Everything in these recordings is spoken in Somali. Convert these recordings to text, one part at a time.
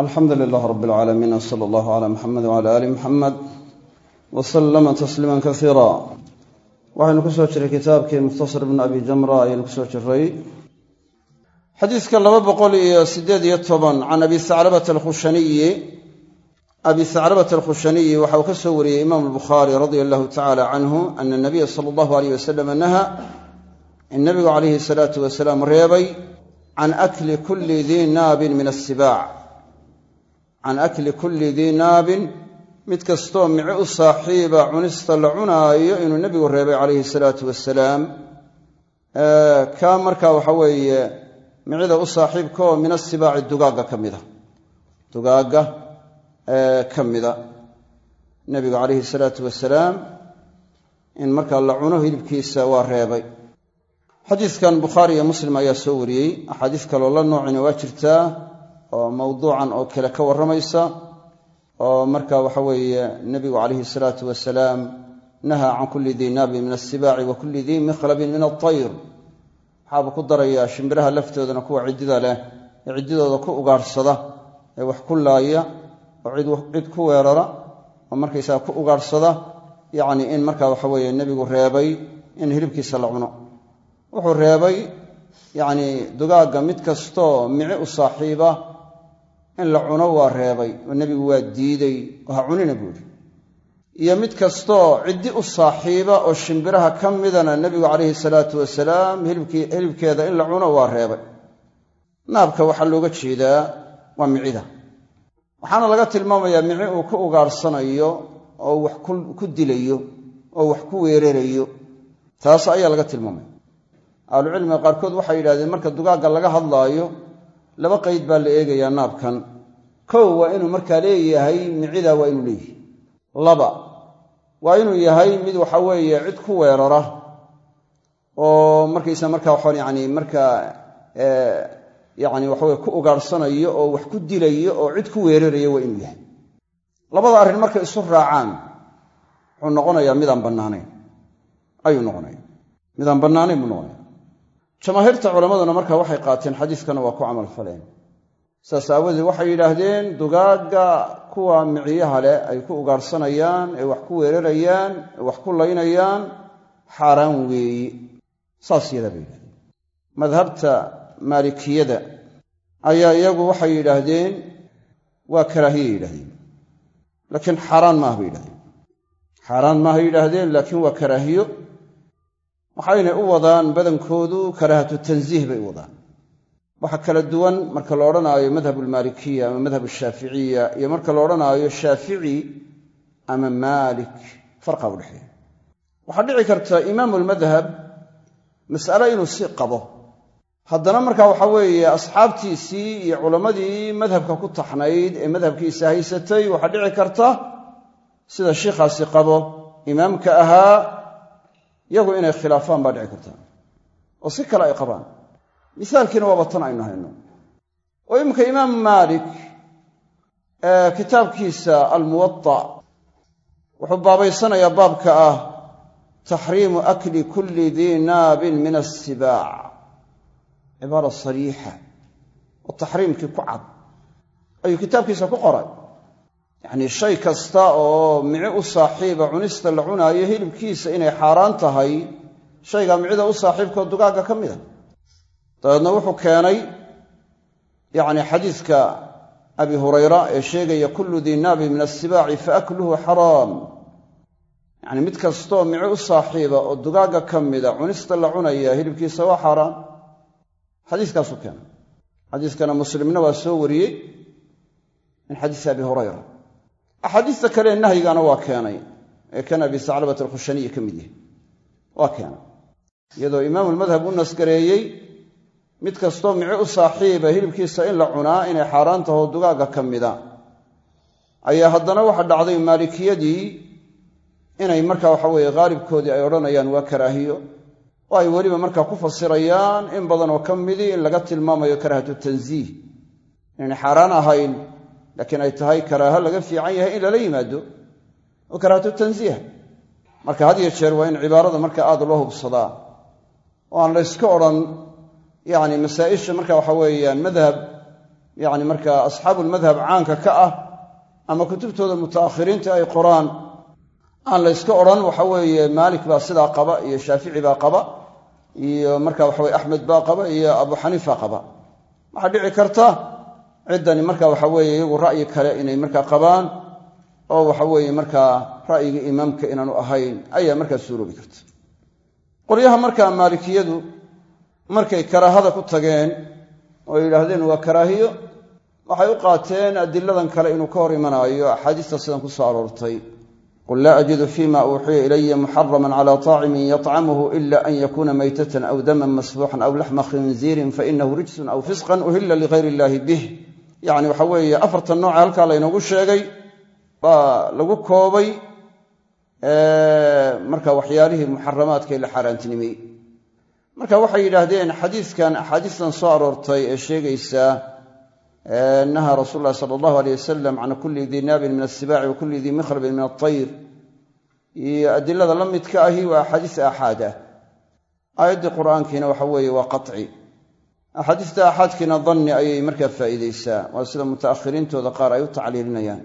alxamdu lilah rab اlcaalamiin wsala allahu cala muxamed wcala ali muxamed waslama tasliima kasiira waxaynu ku soo jiray kitaabkii mukhtasar bn abi jamra ayaynu ku soo jiray. Xadiiska laba boqol iyo sideed iyo toban can abi saclabata alkhushaniyi abi saclabata alkhushaniyi waxa uu ka soo wariyey imaamu albukhaari radia allahu tacala canhu ana nabiya sala allahu aleyh wasalam naha in nabigu calayhi salaatu wasalaam reebay can akli kulli dii naabin min asibaac can akli kulli dii naabin mid kastoo mici u saaxiiba cunista la cunaayo inuu nebigu reebay calayhi salaatu wasalaam kaa markaa waxa weeye micida u saaxiibkaoo min asibaaci dugaagga ka mida. Dugaagga ka mida. Nebigu calayhi salaatu wasalaam in markaa la cuno hilibkiisa waa reebay. Xadiidkan bukhaari iyo muslim ayaa soo wariyey. Axaadiis kaloo la noocina waa jirtaa oo mawduucan oo kale ka warramaysa oo marka waxa weeye nebigu calayhi salaatu wasalaam nahaa can kulli dii naabin min asibaaci wa kulli dii mikhlabin min altayr. Waxaaba ku darayaa shimbiraha laftoodana kuwa ciddida leh ee ciddidooda ku ugaadhsada ee wax ku laaya oo cid ku weerara oo markaysaga ku ugaadhsada yacni in marka waxa weeye nebigu reebay in hilibkiisa la cuno. Wuxuu reebay yacni dugaagga mid kastoo mici u saaxiiba in la cuno waa reebay oo nebigu waa diiday oo ha cunina buuhi iyo mid kastoo ciddi u saaxiiba oo shimbiraha ka midana nebigu calayhi salaatu wasalaam hilibkeeda in la cuno waa reebay. Naabka waxaa looga jeedaa waa micida. Waxaana laga tilmaamayaa mici uu ku ugaadhsanayo oo wax ku dilayo oo wax ku weerarayo taas ayaa laga tilmaamaya ahlucilmiga qaarkood waxay yidhahdeen marka dugaagga laga hadlaayo laba qayd baa la eegayaa naabkan. Kow waa inuu markaa leeyahay micida waa inuu leeyahay. Laba waa inuu yahay mid waxa weeye cid ku weerara oo markaysa markaa waxaan yani markaa yani waxaweye ku ugaadhsanayo oo wax ku dilayo oo cid ku weerarayo waa inuu yahay. Labada arrin markay isu raacaan wuxuu noqonayaa midaan bannaanayn. Ayuu noqonaya midaan bannaanayn buu noqonaya jamaahiirta culammaduna marka waxay qaateen xadiiskana waa ku camal faleen. Saas aawadeed waxay yidhaahdeen dugaagga kuwa miciyaha leh ay ku ugaadhsanayaan ee wax ku weerarayaan ee wax ku laynayaan xaaraan weeye saas yadaa bay yidhahdeen madhabta maalikiyada ayaa iyagu waxay yidhaahdeen waa karaahiye yidhahdeen laakiin xaaraan maaha bay yidhahdeen xaaraan maaha yidhaahdeen laakiin waa karaahiyo waxaynay u wadaan badankoodu karaahatu tansiih bay u wadaan. Waxa kala duwan marka la odhanaayo madhab almaalikiya ama madhab ashaaficiya iyo marka la odhanaayo shaafici ama maalik farqa u dhexeeya. Waxaa dhici karta imaamu almadhab mas'ale inuu si qabo. Haddana marka waxa weeye asxaabtiisii iyo culammadii madhabka ku taxnayd ee madhabkiisa haysatay waxaa dhici karta sida shiikhaasi qabo imaamka ahaa yagu inay khilaafaan baa dhici karta. Oo si kale ay qabaan. Misaalkiina waaba tan aynu hayno. Oo iminka imaamu maalik kitaabkiisa almuwada wuxuu baabaysanayaa baabka ah taxriimu akli kulli dii naabin min assibaac cibaara sariixa. Oo taxriimkii ku cad. Ayuu kitaabkiisa ku qoray yacnii shay kasta oo mici u saaxiiba cunista la cunaayo hilibkiisa inay xaaraan tahay shaygaa micida u saaxiibkao dugaagga ka mida. Dabeedna wuxuu keenay yacni xadiidka abi hurayra ee sheegaya kullu dii naabin min assibaaci fa akluhu xaraam. Yacni mid kastoo mici u saaxiiba oo dugaagga ka mida cunista la cunaya hilibkiisa waa xaaraan. Xadiiskaasuu keenay. Xadiiskana muslimna waa soo wariyey abi hurayra axaadiista kalee nahyigana waa keenay ee kan abi saclabat alkhushaniyi ka mid yahay. Waa keenay iyadoo imaamulmadhab u nasgareeyey mid kastoo mici u saaxiiba hilibkiisa in la cunaa inay xaaraan taho dugaagga ka mida. Ayaa haddana waxa dhacday maalikiyadii inay marka waxa weeye haalibkoodii ay odhanayaan waa karaahiyo. Oo ay weliba markaa ku fasirayaan in badanoo ka midii in laga tilmaamayo karaahatu tansiih ahayn laakiin ay tahay karaaho laga fiican yahay in lala yimaado oo karaahatu tansiiha marka had iyo jeer waa in cibaarada marka aad loo hubsadaa oo aan la yska odhan yacni masaa'isha marka waxa weeyaan madhab yacni markaa asxaabulmadhab caanka ka ah ama kutubtooda muta'akhiriinta ay qoraan aan la yska odhan waxa weeye maalik baa sidaa qaba iyo shaafici baa qaba iyo marka waxa weye axmed baa qaba iyo abu xaniifa qaba. Waxaa dhici karta ciddani marka waxa weeye iyagu ra'yi kale inay markaa qabaan oo waxa weeye markaa ra'yiga imaamka inaanu ahayn ayaa markaa suuroobi karta. Qolyaha markaa maalikiyadu markay karaahada ku tageen oo yidhaahdeen waa karaahiyo waxay u qaateen adiladan kale inuu ka hor imanaayo axaadiista sidan ku soo aroortay. Qul laa ajidu fima uuxiya ilaya muxaraman cala taacimin yطcamuhu ila an yakuna maytatan aw daman masfuuxan aw laxma khinziirin fainahu rijsun aw fisqan uhila ligayr illahi bih yacni waxa weeye afartan nooca halkaa laynoogu sheegay baa lagu koobay marka waxyaalihii muxaramaadka ee la xaaraantinimeyey marka waxay yidhaahdeen xadiiskan axaadiistan soo aroortay ee sheegaysa nahaa rasuul lahi sala allahu aleyh wasalam can kulli dii naabin min asibaaci wa kulli dii mikhlabin min altayr iyo adilada la midka ahi waa axaadiis aaxaad ah. Qur'aankiina waxa weeye waa qaci axaadiista aaxaadkiina danni ayay markaa faa'iideysaa. Waa sida muta'akhiriintooda qaar ay u tacliilinayaan.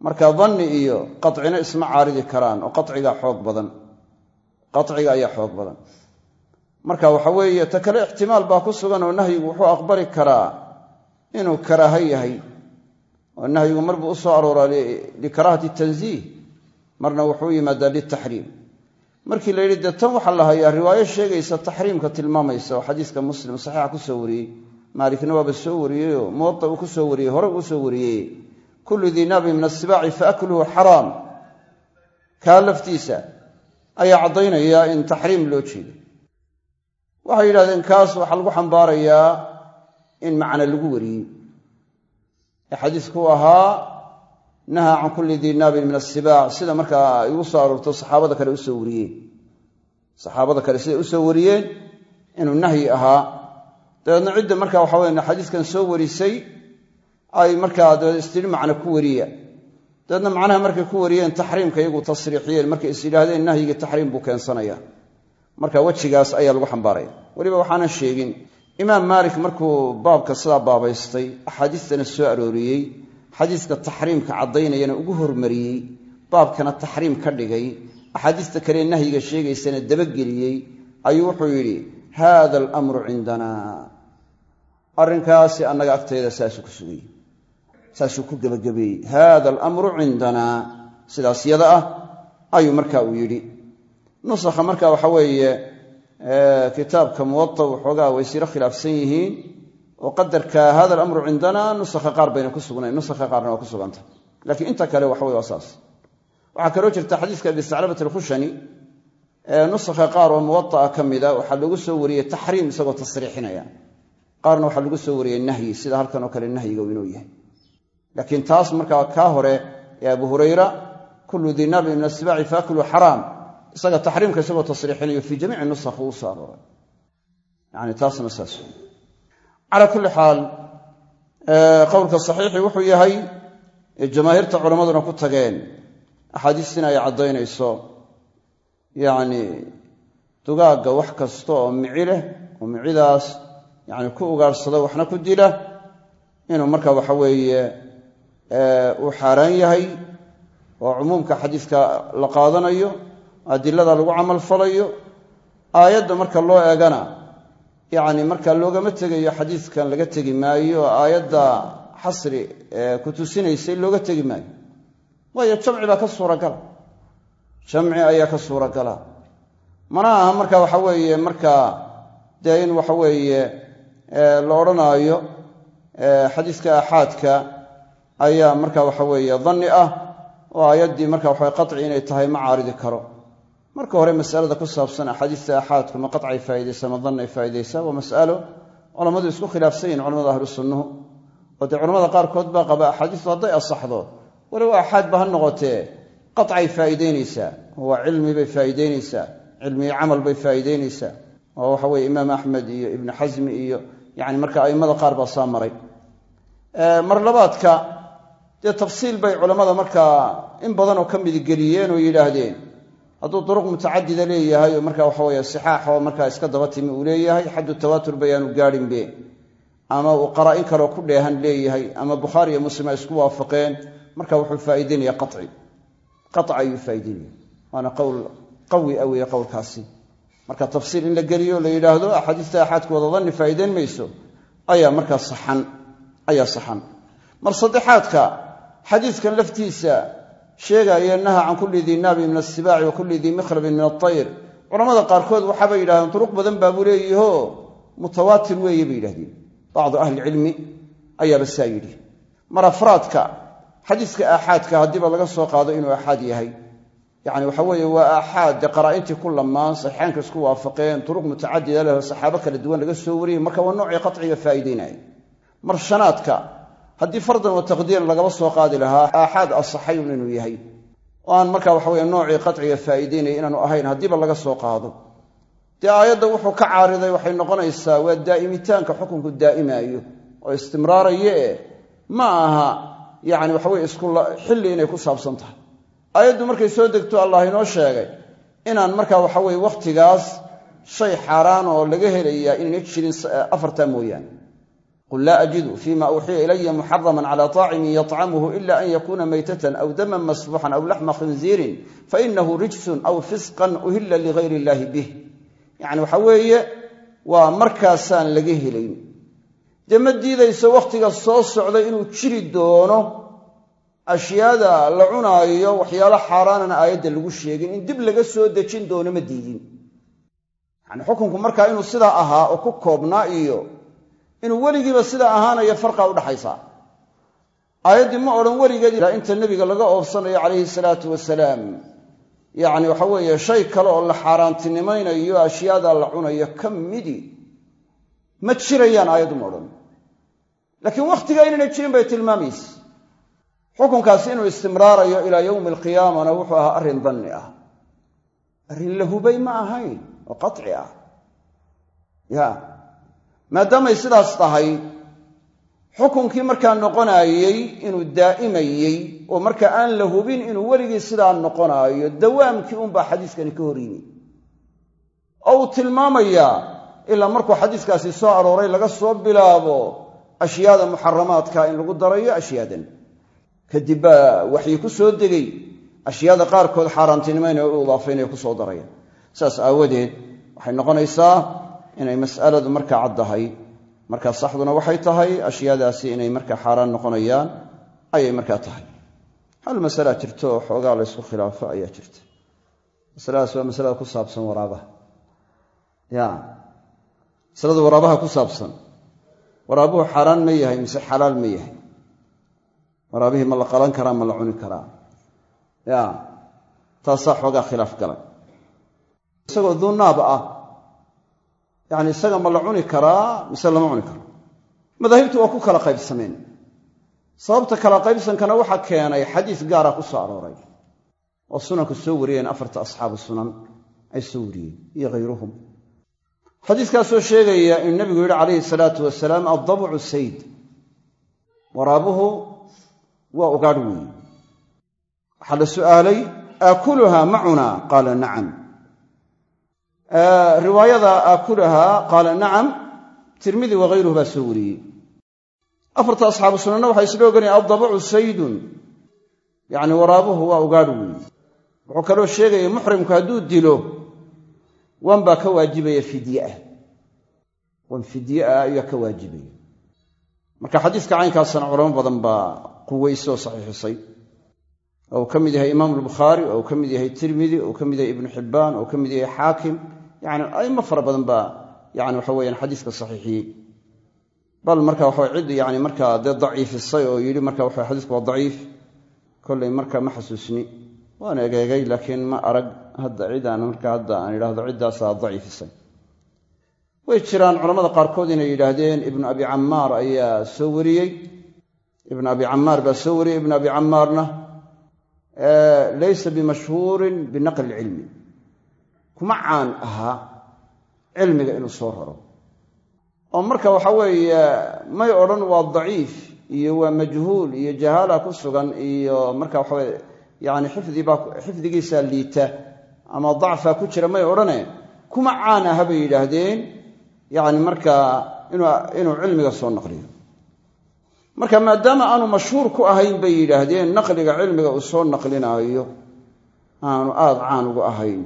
Marka danni iyo qacina isma caaridi karaan oo qacigaa xoog badan. Qaciga ayaa xoog badan. Marka waxa weeye ta kale ixtimaal baa ku sugan oo nahyigu wuxuu aqbali karaa inuu karaaho yahay. Oo nahyigu marbuu u soo arooraa likaraahati tanziih marna wuxuu yimaadaa liltaxriim markii la yidhi dee tan waxaa la hayaa riwaayo sheegaysa taxriimka tilmaamaysa oo xadiiska muslim saxiixa ku soo wariyey. Maalikna waaba soo wariyeyoo muwada uu ku soo wariyey hore uu soo wariyey kullu dii naabin min asibaaci faakluhu xaraam. Kaa laftiisa ayaa caddaynaya in taxriim loo jeedo. Waxay yidhahdeen kaas waxaa lagu xambaarayaa in macna lagu wariyey. Ee xadiisku ahaa nahaa can kulli dii naabin min asibaac sida markaa ugu soo aroorto saxaabada kale u soo wariyeen. Saxaabada kale siday u soo wariyeen inuu nahyi ahaa. Dabeedna cidda marka waxa weya xadiiskan soo warisay ay markaa dabeed istiri macna ku wariya. Dabeedna macnaha markay ku wariyeen taxriimka iyagu tasriixiyeen markay is yidhaahdeen nahyigii taxriim buu keensanaya. Marka wejigaas ayaa lagu xambaaraya. Weliba waxaanan sheegin imaam maalik markuu baabka sidaa baabaystay axaadiistana soo arooriyey xadiiska taxriimka caddaynayana ugu hormariyey baabkana taxriim ka dhigay axaadiista kalee nahyiga sheegaysana dabageliyey ayuu wuxuu yidhi haada alamru cindana. Arrinkaasi annaga agteeda saasuu ku sugayey saasuu ku gebagabeeyey haada alamru cindanaa sidaas yada ah ayuu marka uu yidhi. Nusakha marka waxa weeye kitaabka muwata waxoogaa way siro khilaafsan yihiin oo qadarka hada alamru cindana nusakha qaar bayna ku sugnayn nusakha qaarna waa ku suganta. Lakiin inta kale waxa wey waa saas. Waxaa kaloo jirta xadiiska abi saclabat alkhushani nusakha qaar oo muwaaa ka mida waxaa lagu soo wariyey taxriim isagoo tasriixinaya. Qaarna waxaa lagu soo wariyey nahyi sida halkan oo kale nahyiga inuu yahay. Laakiin taas markaa kaa hore ee abu hurayra kullu dii naabin min asibaaci faakulu xaraam isaga taxriimka isagoo tasriixinayo fii jamiici nusakh uu soo yani taasna saas calaa kulli xaal qowlka saxiixi wuxuu yahay jamaahiirta culammaduna ku tageen. Axaadiistina ay caddaynayso. Yacni dugaagga wax kasta oo mici leh oo micidaas yani ku ugaadhsada waxna ku dila inuu marka waxa weeye uu xaaraan yahay oo cumuumka xadiiska la qaadanayo adilada lagu camal falayo aayadda marka loo eegana yacni marka loogama tegayo xadiiskan laga tegi maayo oo aayadda xasri ku tusinaysay looga tegi maayo. Waayo jamci baa ka suuragala jamci ayaa ka suuragala mana aha marka waxa weeye markaa dee in waxa weeye la odhanaayo xadiiska aaxaadka ayaa marka waxa weeye danni ah oo aayaddii marka waxa qaci inay tahay ma caaridi karo marka hore masalada ku saabsan axaadiista aaxaadku ma qacay faa'idaysa ma danay faa'idaysa waa mas'alo culammadu isku khilaafsan yihiin culamada ahlu oo dee culamada qaarkood baa qaba axaadiistu hadday asaxdo walow aaxaad ba ha noqotee qacay faa'iidaynaysaa. Waa cilmi bay faa'iidaynaysaa cilmi iyo camal bay faa'iidaynaysaa. Oo waxa weye imaam axmed iyo ibnu xasmi iyo yani marka a'immada qaar baa saa maray. Mar labaadka dee tafsiil bay culammada markaa in badan oo ka midigeliyeen oo yidhaahdeen hadduu duruq mutacadida leeyahay oo marka waxa weye sixaax oo markaa iska daba timi uu leeyahay xaddu tawaatur bayaanu gaadhinbe ama uu qaraa'in ku dheehan leeyahay ama bukhaari iyo muslim isku waafaqeen marka wuxuu faa'iideynaya qaci qaci ayuu faa'ideynaya waana qowl qawi a weeye qowlkaasi. Marka tafsiil in la geliyo la yidhaahdo axaadiista axaadkooda danni faa'iideyn mayso ayaa markaa saxan ayaa saxan. Mar saddexaadka xadiidkan laftiisa sheegaya naha can kulli dii naabi min asibaaci wa kulli dii mikhlabin min altayr culamada qaarkood waxaabay yidhahdeen turuq badan baabuu leeyaho mutawaatir weeye bay yidhahdeen bacdu ahlicilmi ayaaba saa yidhi. Mar afraadka xadiiska aaxaadka haddiiba laga soo qaado inuu aaxaad yahay. Yacni waxa weeye waa aaxaad dee qaraa'intii ku isku waafaqeen turuq mutacadida leh saxaabo kala duwan laga soo wariyey marka waa noocii qaciga faa'iideynaya mar shanaadka haddii fardan wa taqdiiran lagaba soo qaadi lahaa aaxaad asaxayun inuu yahay. Oo aan marka waxa weye noocii qaciga faa'iideynaya inaanu ahayn haddiiba laga soo qaado. Dee aayadda wuxuu ka caariday waxay noqonaysaa waa daa'imitaanka xukunku daa'imaayo oo istimraaraye e ma aha yacni waxaweye isku xilli inay ku saabsan tahay. Aayaddu markay soo degto allah inoo sheegay inaan marka waxa weye wakhtigaas shay xaaraan oo laga helayaa inayna jirin afartaa mooyaane qul laa ajidu fima uuxiya ilaya muxaraman cala طaacimin yطcamuhu ila an yakuna maytatan aw daman masfuuxan aw laxma khinziirin fainahu rijsun aw fisqan uhila ligayr illahi bih. Yacni waxa weeye waa markaasaan laga helayn. Dee ma diidayso wakhtiga soo socda inuu jiri doono ashyaada la cunaayo waxyaalo xaaraanana aayadda lagu sheegin in dib laga soo dejin doono ma diidin. Yacni xukunku markaa inuu inuu weligiiba sidaa ahaanayo farqa udhaxaysa aayaddii ma odhan weligeed ilaa inta nebiga laga oobsanayo calayhi salaatu wasalaam yacni waxa weeye shay kale oo la xaaraantinimaynayo ashyaada la cunayo ka midi. Ma jirayaan aayaddu ma odhan. Laakiin wakhtiga inayna jirin bay tilmaamaysa. Xukunkaasi inuu istimraarayo ilaa yowmi alqiyaamana wuxuu ahaa arrin danni ah. Arrin la hubay ma ahayn oo qaci ah. Ya maadaamay sidaas tahay xukunkii markaa noqonaayey inuu daa'imayey oo marka aan la hubin inuu weligii sidaa noqonaayo dawaamkii unbaa xadiiskani ka hor yimi oo uu tilmaamayaa ilaa markuu xadiiskaasi soo arooray laga soo bilaabo ashyaada muxaramaadka in lagu darayo ashyaadan kadib baa waxyi ku soo degay ashyaada qaarkood xaaraantinimayna u idaafaynaya ku soo daraya saas aawadeed waxay noqonaysaa inay mas'aladu markaa caddahay markaa saxduna waxay tahay ashyaadaasi inay markaa xaaraan noqonayaan ayay markaa tahay. Hal masalaa jirto oo xoogaa laysku khilaafo ayaa jirta. Masaladaas waa masalada ku saabsan waraabaha. Ya masalada waraabaha ku saabsan. Waraabuhu xaaraan ma yahay mise xalaal ma yahay. Waraabihii ma la qalan karaa ma la cuni karaa. Ya taasaa xoogaa khilaaf galay. Isagoo duunaab ah yacni isaga ma la cuni karaa mise lama cuni karo? Madaahibtu waa ku kala qaybsameen. Sababta kala qaybsankana waxaa keenay xadiis gaara ku soo arooray. Oo sunanku soo wariyeen afarta asxaabu sunan ay soo wariyeen iyo hayruhum xadiiskaasoo sheegaya inuu nebigu yidhi calayhi salaatu wasalaam addabcu sayd. Waraabuhu waa ugaadh weeye waxaa la su'aalay aakuluha ma cunaa? Qaala nacam riwaayada aakulahaa qaala nacam tirmidi wahayruhu baa soo wariyey. Afarta asxaabu sunanna waxay isla oganayaan addabacu saydun. Yacni waraabuhu waa ugaadh weeye wuxuu kaloo sheegaya muxrimku hadduu dilo wan baa ka waajibaya fidyeah wan fidye ah ayaa ka waajibaya. Marka xadiiska caynkaasna culamo badan baa quweyse oo saxiixisay. Oo uu ka mid yahay imaamu albukhaari oo ka mid yahay tirmidi oo uu ka mid yahay ibnu xibbaan oo ka mid yahay xaakim yani aimo fara badan baa yani waxa weyaan xadiiska saxiixiyey bal marka waxa cid yani markaa dee daciifisay oo yidhi marka waxa xadiisku waa daciif kollay marka ma xasuusni. Waan egeegay laakiin ma arag hadda cid aan marka hadda aan idhaahdo ciddaasaa daciifisay. Way jiraan culamada qaarkood inay yidhaahdeen ibnu abi cammaar ayaa soo wariyey. Ibnu abi cammaar baa soo wariyey ibnu abi cammaarna laysa bimashhuurin binaqli ilcilmi kuma caan ahaa cilmiga inuu soo raro. oo marka waxa weeye may odhan waa daciif iyo waa majhuul iyo jahaala ku sugan iyo marka waxaweye yani xifdibaa xifdigiisaa liita ama dacfaa ku jira may odhane kuma caan aha bay yidhaahdeen yani markaa inuu cilmiga soo naqliyo. Marka maadaama aanu mashhuur ku ahayn bay yidhaahdeen naqliga cilmiga uu soo naqlinaayo aanu aada caan ugu ahayn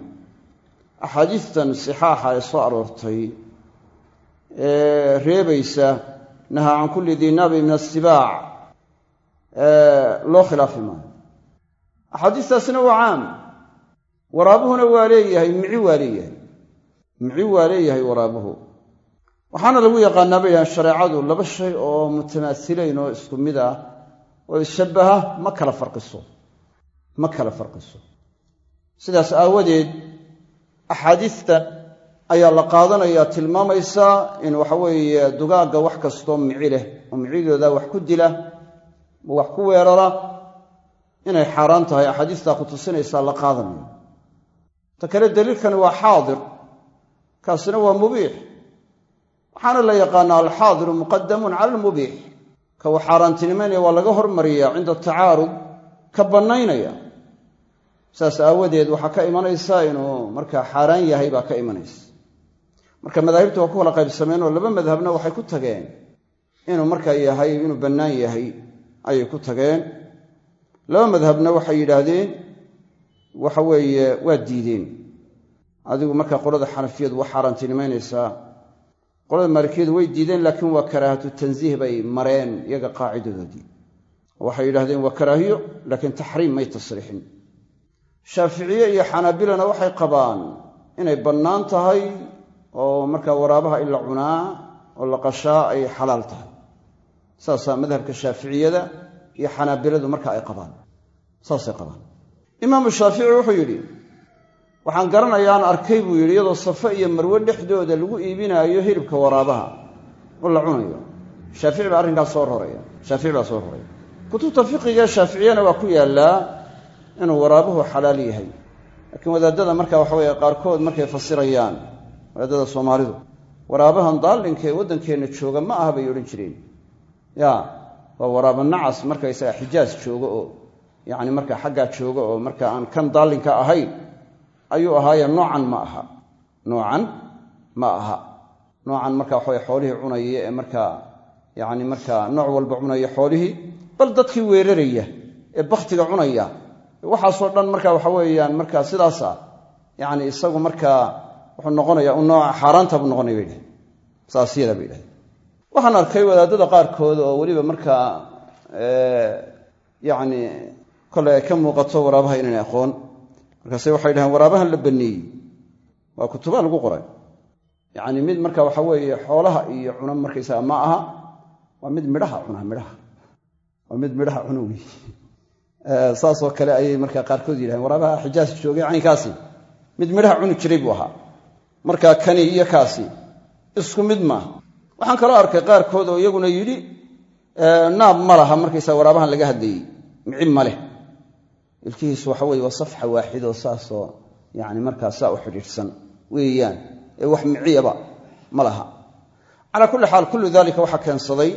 axaadiistan sixaaxa ee soo aroortay ee reebaysa nahaa can kulli dii nabi min asibaac loo khilaafi maayo. Axaadiistaasina waa caam waraabuhuna waa leeyahay mici waa leeyahay. Mici waa leeyahay waraabuhu. Waxaana lagu yaqaanaa bay yidhahan shareecadu laba shay oo mutamaasilayn oo isku mid ah oo ishabbaha ma kala farqiso. Ma kala farqiso. Sidaas aawadeed axaadiistan ayaa la qaadanayaa tilmaamaysaa in waxaweeye dugaagga wax kastoo mici leh oo micidooda wax ku dila wax ku weerara inay xaaraan tahay. Axaadiistaa ku tusinaysaa la qaadanayo ta kale daliilkani waa xaadir kaasina waa mubiix. Waxaana la yaqaanaa alxaadiru muqadamun cala almubiix ka uu xaaraantinimaynaya waa laga hormariyaa cinda tacaarud ka bannaynaya saas aawadeed waxaa ka imanaysa inuu markaa xaaraan yahay baa ka imanaysa. Marka madaahibtu waa ku kala qaybsameen oo laba madhabna waxay ku tageen. Inuu markaa yahay inuu bannaan yahay ayay ku tageen. Laba madhabna waxay yidhaahdeen waxa weeye waa diideen. Adigu markaa qolada xanafiyadu waa xaaraantinimaynaysaa qolada maalikiyadu way diideen laakiin waa karaahatu tansiih bay mareen iyaga qaacidadoodii. Waxay yidhahdeen waa karaahiyo laakiin taxriim may tasriixin shaaficiye iyo xanaabilana waxay qabaan inay bannaan tahay oo markaa waraabaha in la cunaa oo la qashaa ay xalaal tahay. Saasaa madhabka shaaficiyada iyo xanaabiladu marka ay qabaan. Saasay qabaan. Imaamu shaafici wuxuu yidhi waxaan garanayaan arkay buu yidhi iyadoo safe iyo marwe dhexdooda lagu iibinaayo hilibka waraabaha oo la cunayo. Shaafici baa arrinkaas soo roraya. Shaafici baa soo roraya. Kutubta fiqiga shaaficiyana waa ku yaallaa inuu waraabuhu xalaal yahay. Laakiin wadaadada marka waxa weye qaarkood markay fasirayaan wadaadada soomaalidu waraabahan daallinka ee waddankeenna jooga ma aha bay odhan jireen. Ya waa waraaba nacas markaysaga xijaas jooga oo yacni marka xaggaa jooga oo marka aan kan daallinka ahayn ayuu ahaaye noocan ma aha. Noocan ma aha. Noocan marka waxaweye xoolihii cunaya ee markaa yacni markaa nooc walba cunaya xoolihii bal dadkii weeraraya ee bakhtiga cunaya waxaasoo dhan marka waxa weeyaan marka sidaas ah yacni isagu markaa wuxuu noqonaya u nooca xaaraanta buu noqonaya bay dhahay saas yada bay waxaan arkay wadaadada qaarkood oo weliba markaa yacni kolay ay ka muuqato waraabaha inayn aqoon. Markaase waxay dhaheen waraabahan la baneeyey waa kutubaa lagu qoray. Yacni mid marka waxa weeye xoolaha iyo cuna markaysaga ma aha waa mid midhaha cuna midhaha. Waa mid midhaha cuna wey saasoo kale ayay marka qaarkood yidhahdeen waraabaha xijaas joogay caynkaasi. Mid midhaha cuni jiray buu ahaa. Marka kani iyo kaasi. Isku mid maaha waxaan kaloo arkay qaarkood oo iyaguna yidhi naab ma laha markaysaa waraabahan laga hadlayey mici ma leh. Ilkihiisu waxa weye waa safxa waaxidoo saasoo yani markaa saa u xidhiidhsan weeyaan. Ee wax miciyaba ma laha. Calaa kulli xaal kullu dalika waxaa keensaday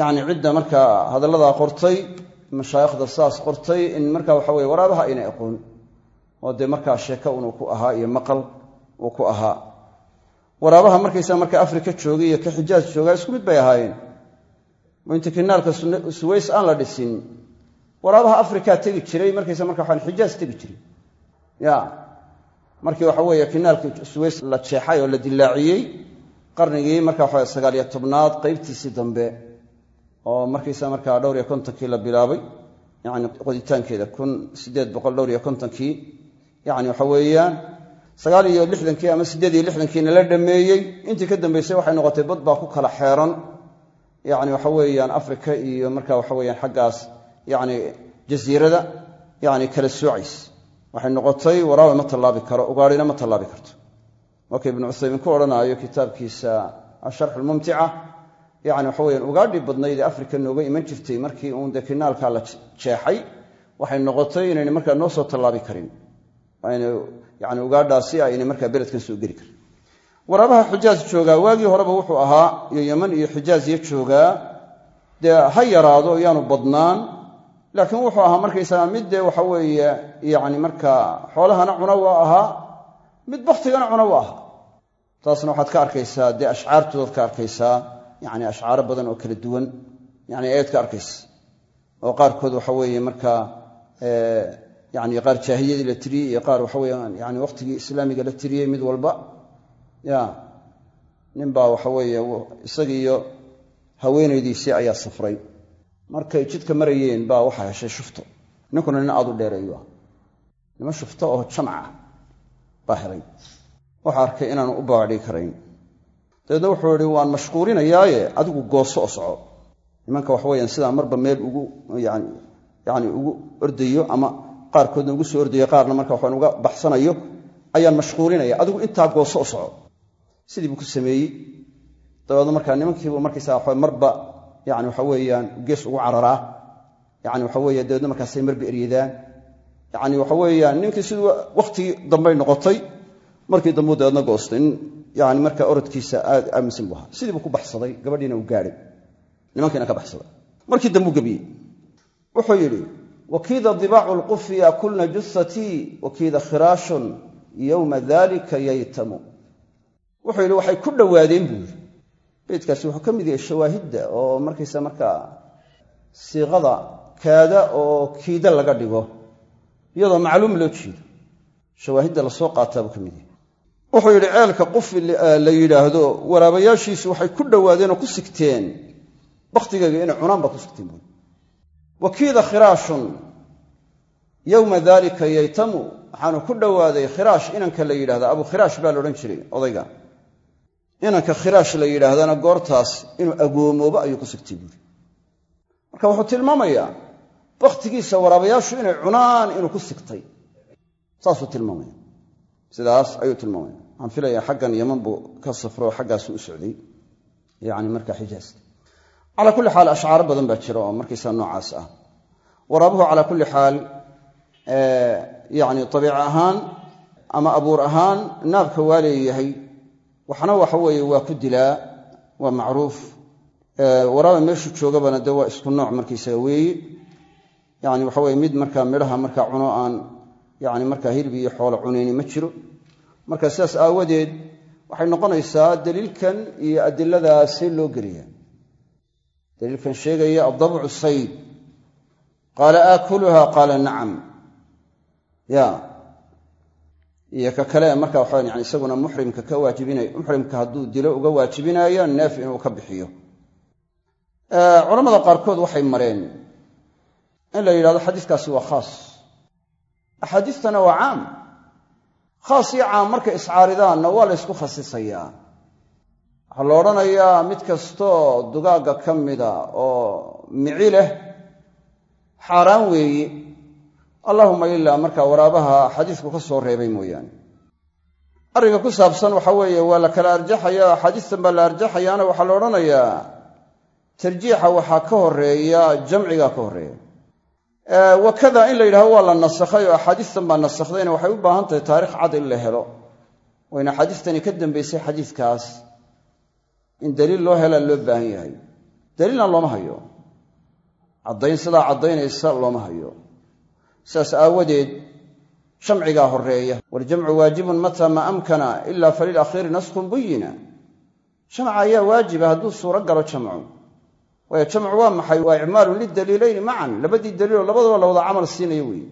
yani cidda markaa hadalladaa qortay mashaayikhda saas qortay in marka waxa weye waraabaha aynay aqoon oo dee markaa sheeko unuu ku ahaa iyo maqal uu ku ahaa. Waraabaha markaysaa marka afrika joogay iyo ka xijaaj joogaa isku mid bay ahaayeen. Inta kinaalka suways aan la dhisin. Waraabaha afrikaa tegi jiray markaysa marka waxaan xijaaj tegi jiray. Ya markii waxa weeye kinaalka suways la jeexay oo la dilaaciyey qarnigii marka waxa sagaaliyo tobnaad qaybtiisii dambe oo markaysa markaa dhowr iyo kontonkii la bilaabay yani qoditaankeeda kun sideed boqol dhowr iyo kontonkii yani waxa weeyaan sagaal iyo lixdankii ama siddeed iyo lixdankiina la dhameeyey. Intii ka dambaysay waxay noqotay bad baa ku kala xeeran. Yani waxa weeyaan afrika iyo marka waxa weyaan xaggaas yani jasiirada yani kala soocays waxay noqotay waraaba ma tallaabi karo ugaadhina ma tallaabi karto. Waaka ibnu cuthaymiin ku odhanaayo kitaabkiisa asharx almumtica yani waxa weyaan ugaadhii badnayd afrika nooga iman jirtay markii uun dee la jeexay waxay noqotay inayna markaa noo soo tallaabi karin. Yani ugaadhaasi aynay markaa beledkan soo geli karin. Waraabaha xijaaj joogaa waagii horeba wuxuu ahaa iyo yeman iyo xijaazya joogaa dee ha yaraado yaanu badnaan laakiin wuxuu ahaa markaysaga mid dee waxa weeye yani markaa xoolahana cuna waa ahaa mid baktigana cuna waa ahaa. Taasna waxaad ka arkaysaa dee ashcaartoodaad ka arkaysaa yani ashcaaro badan oo kala duwan yani ayaad ka arkaysa. Oo qaarkood waxa weeye markaa yani qaar jaahiliyadii la tiriyey iyo qaar waxa weeye yani waqtigii islaamiga la tiriyey mid walba ya nin baa waxa weeye isagiiyo haweenaydiisii ayaa safray. Markay jidka marayeen baa waxaa heshay shufto. Ninkuna nin aad u dheereeyo ah nima shufto oo jamca baa helay. Waxa arkay inaanu u baadhii karayn dabeedna wuxuu ihi waan mashquulinayaaye adigu gooso oo soco. Nimanka waxa weyaan sidaa marba meel ugu yani ugu ordayo ama qaarkoodna ugu soo ordayo qaarna marka waxaan uga baxsanayo ayaan mashquulinaya adigu intaa gooso oo soco. Sidii buu ku sameeyey. Dabeedna markaa nimankiibu markaysaa wa marba yani waxa weeyaan gees ugu cararaa. Yani waxa weeye dabeedna markaasay marba eryadaan yani waxa weeyaan ninkii siduu wakhtigii dambay noqotay markii dambuu dabeedna goostay yani markaa orodkiisa aad aaminsan bu ahaa. Sidii buu ku baxsaday gabadhiina uu gaadhay. Nimankiina ka baxsaday. Markii dambuu gebiyey wuxuu yidhi wakiida dibaacu lqufi yakulna jusatii wakiida khiraashun yowma dalika yaytamu. Wuxuu yidhi waxay ku dhowaadeen buu yidhi. Beydkaasi wuxuu ka mid yahay shawaahidda oo markaysa markaa siiqada kaada oo kiida laga dhigo iyadoo macluum loo jeedo. Shawaahidda la soo qaataabuu ka mid yahay wuxuu yidhi ceelka qufi la yidhaahdo waraabayaashiisu waxay ku dhowaadeen oo ku sigteen. Bakhtigayga inay cunaan baad ku sigteen buui wakiida khiraashun yowma dalika yaytamu waxaanu ku dhowaaday khiraash inanka la yidhahda abu khiraash baa la odhan jiray odayga. Inanka khiraash la yidhaahdana goortaas inuu agoomoobo ayuu ku sigtay buuri marka wuxuu tilmaamayaa bakhtigiisa waraabayaashu inay cunaan inuu ku sigtay. Saasuu tilmaamaya. Sidaas ayuu tilmaamaya waxaan filaya xaggan yaman buu ka safro xaggaasu u socday. Yani marka xijaas. Calaa kulli xaal ashcaaro badan baa jira oo markaysaa noocaas ah. Waraabuhu calaa kulli xaal yani abiic ahaan ama abuur ahaan naabka waa leeyahay. Waxna waxa weeye waa ku dilaa waa macruuf. Waraaba meeshu joogabana dee waa isku nooc markaysaga weeye yani waxa weye mid markaa midhaha markaa cuno aan yani markaa hilib iyo xoolo cunayni ma jiro marka sidaas aawadeed waxay noqonaysaa daliilkan iyo adiladaasee loo geliya daliilkan sheegaya adabcu sayd. Qaala aakuluha qaala nacam. Ya. Iyo ka kale marka waxa yani isaguna muxrimka ka waajibinay muxrimka hadduu dilo uga waajibinayo neef inuu ka bixiyo. Culamada qaarkood waxay mareen in la yidhahdo xadiiskaasi waa khaas. Axaadiistana waa caam khaas iyo caam markay iscaaridaanna waa la ysku khasisayaa waxaa la odhanayaa mid kastoo dugaagga ka mida oo mici leh xaaraan weeye allahuma ilaa markaa waraabaha xadiisku ka soo reebay mooyaane. Arrinka ku saabsan waxa weeye waa la kala arjaxaya axaadiistan baa la arjaxayaana waxaa la odhanayaa tarjiixa waxaa ka horreeya jamcigaa ka horreeya wakada in la yidhahdo waa la nasakhay oo axaadiistan baa nasaхдayna waxay u baahan tahay taarikh cad in la helo. Wayna axaadiistani ka dambaysay xadiiskaas in daliil loo helaa loo baahan yahay. Daliilna looma hayo. Caddayn sidaa caddaynaysa looma hayo. Sidaas aawadeed jamcigaa horreeya waljamcu waajibun mata ma amkana ila falilakhiiri naskun buyina jamca ayaa waajiba hadduu suuro galo jamcu waayo jamcu waa maxay? Waa icmaalun lidaliilayni macan labadii daliiloo labadaba la wada camal siinayo weeye.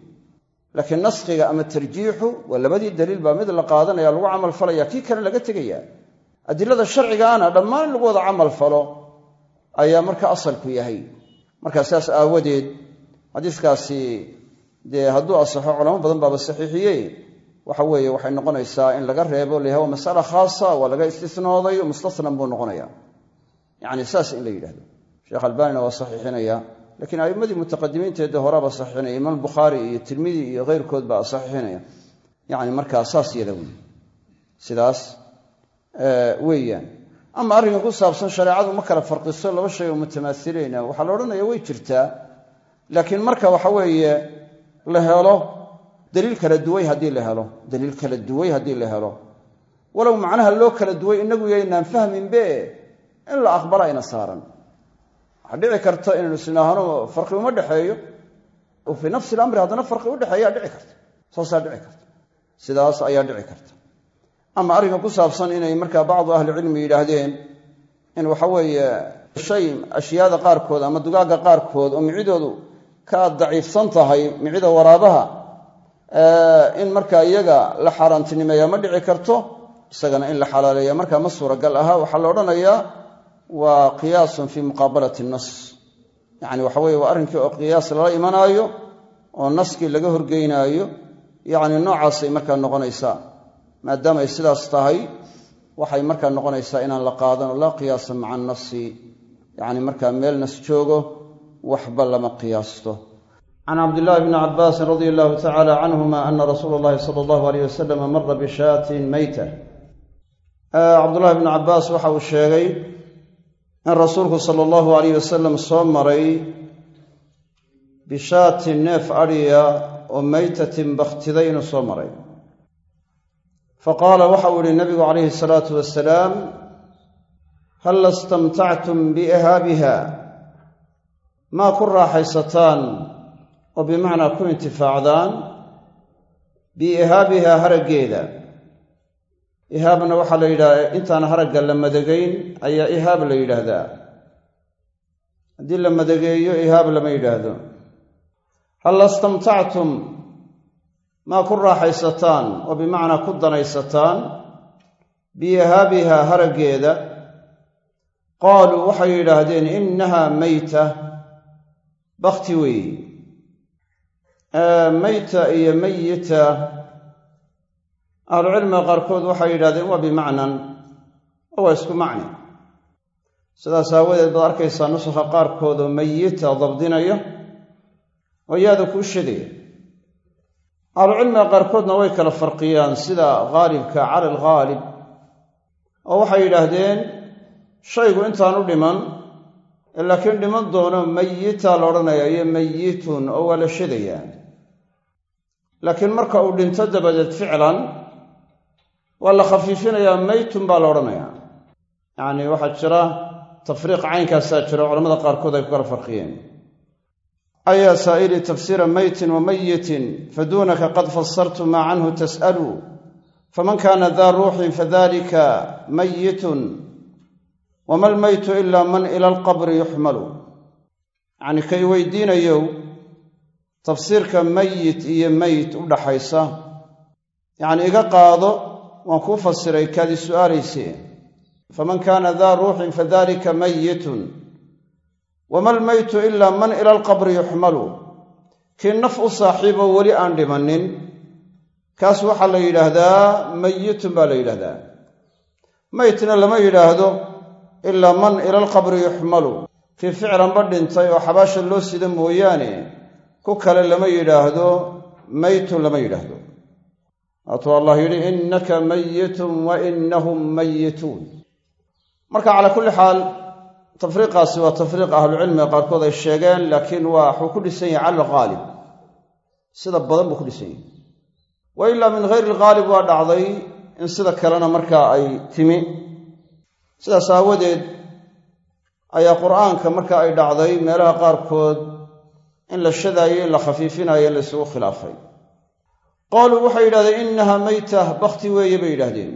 Laakiin naskhiga ama tarjiixu waa labadii daliil baa mid la qaadanaya lagu camal falaya kii kale laga tegaya adilada sharcigaana dhammaan in lagu wada camal falo ayaa marka asalku yahay. Marka sidaas aawadeed xadiiskaasi dee hadduu asaxo culamo badan baaba saxiixiye waxa weeye waxay noqonaysaa in laga reebo waa masala khaasa waa laga istisnooday mustasnan buu noqonaya yani saas in la yidhahdo sheekh albanina waa saxiixinaya lakiin aimmadii mutaqadimiinteede horaaba saxiixinaya imaam bukhaari iyo tirmidi iyo keyrkood baa saxiixinaya. Yani markaa saas yada wey sidaas weeyaan. Ama arrinka ku saabsan shareecadu ma kala farqiso laba shay oo mutamaasilayna waxaa la odhanaya way jirtaa laakiin marka waxa weeye la helo daliil kala duway haddii la helo daliil kala duway haddii la helo. Walow macnaha loo kala duway inagu yaynaan fahminbe in la aqbala ayna saaran waxaa dhici karta inaynu farqi uma dhexeeyo oo fii nafsi lamri haddana farqi udhexeeyaa dhici karta saasaa dhici karta sidaas ayaa dhici karta. Ama arrinka ku saabsan inay markaa bacdu ahlicilmi yidhaahdeen in waxa weeye shay ashyaada qaarkood ama dugaagga qaarkood oo micidoodu ka daciifsan tahay micida waraabaha in markaa iyaga la xaaraantinimeeya ma dhici karto isagana in la xalaaleeya. Markaa ma suuragal aha waxaa la odhanayaa waa qiyaasun fii muqaabalati nas yacni waxa weye waa arrinkii oo qiyaas lala imanaayo oo naskii laga horgeynaayo yacni noocaasay markaa noqonaysaa. Maadaamay sidaas tahay waxay markaa noqonaysaa inaan la qaadanoo laa qiyaasa maca nasi yacni markaa meel nas joogo waxba lama qiyaasto. Can cabdillaahi bni cabbaasin radia allahu tacala canhuma ana rasuula allahi sala allahu aleyh wasalam mara bishaatin meyta cabdullahi bni cabbaas waxa uu sheegay in rasuulku sala allahu alayh wasalam soo maray bishaatin neef adhiya oo meytatin bakhtiday inuu soo maray. Faqaala waxau yihi nabigu calayhi salaatu wasalaam halla istamtactum biihaabiha maa ku raaxaysataan oo bimacnaa ku intifaacdaan? Biihaabiha haraggeeda ihaabna waxaa la yidhaha intaan haragga la madagayn ayaa ihaab la yidhaahdaa haddii la madageeyo ihaab lama yidhaahdo. Halla istamtactum maa ku raaxaysataan oo bimacnaa ku danaysataan biihaabiha haraggeeda? Qaaluu waxay yidhaahdeen innaha meyta bakhti weeye meyta iyo meyita ahlucilmiga qaarkood waxay yidhahdeen waa bimacnan waa isku macni. Sidaas aawadeed baad arkaysaa nusakha qaarkood oo meyita dabdinaya oo yaada kuu shegaya ahlucilmiga qaarkoodna way kala farqiyaan sida haalibka cala alghaalib oo waxay yidhaahdeen shaygu intaanu dhiman laakiin dhiman doono meyita la odhanaya iyo meyitun oo waa la shedayaa laakiin marka uu dhinto dabadeed ficlan waa la khafiifinayaa meytun baa la odhanayaa. Yacni waxaa jira tafriiq caynkaasaa jira culamada qaarkood ay ku kala farqiyeen. Ayaa saa'ili tafsiira meytin wa meyitin faduunaka qad fasartu maa canhu tas'aluu faman kaana daa ruuxin fadalika meyitun wama almeytu ila man ila alqabri yuxmalu. Yacnii kay weydiinayow tafsiirka meyit iyo meyt u dhaxaysa. Yacnii iga qaado waan kuu fasiray kaadii su'aalayse faman kaana daa ruuxin fadalika meyitun wama almeytu ilaa man ila alqabri yuxmalu. Kii naf u saaxiiboo weli aan dhimannin kaas waxaa la yidhaahdaa meyitun baa la yidhahdaa meytna lama yidhaahdo ilaa man ila alqabri yuxmalu. Kii ficlanba dhintay oo xabaasha loo sida mooyaane ku kale lama yidhaahdo meytun lama yidhaahdo waatuu allah yidhi innaka meyitun wa innahum meyituun marka calaa kulli xaal tafriiqaasi waa tafriiq ahlucilmiga qaarkood ay sheegeen laakiin waa waxuu ku dhisan yahay cala alghaalib sida badan buu ku dhisan yahay. Wa ilaa min hayri alghaalib waa dhacday in sida kalena markaa ay timi. Sidaas aawadeed ayaa qur'aanka marka ay dhacday meelaha qaarkood in la shadaayo in la khafiifinayo in la isugu khilaafay qaaluu waxay yidhahdeen innaha meyta bakhti weeye bay yidhaahdeen.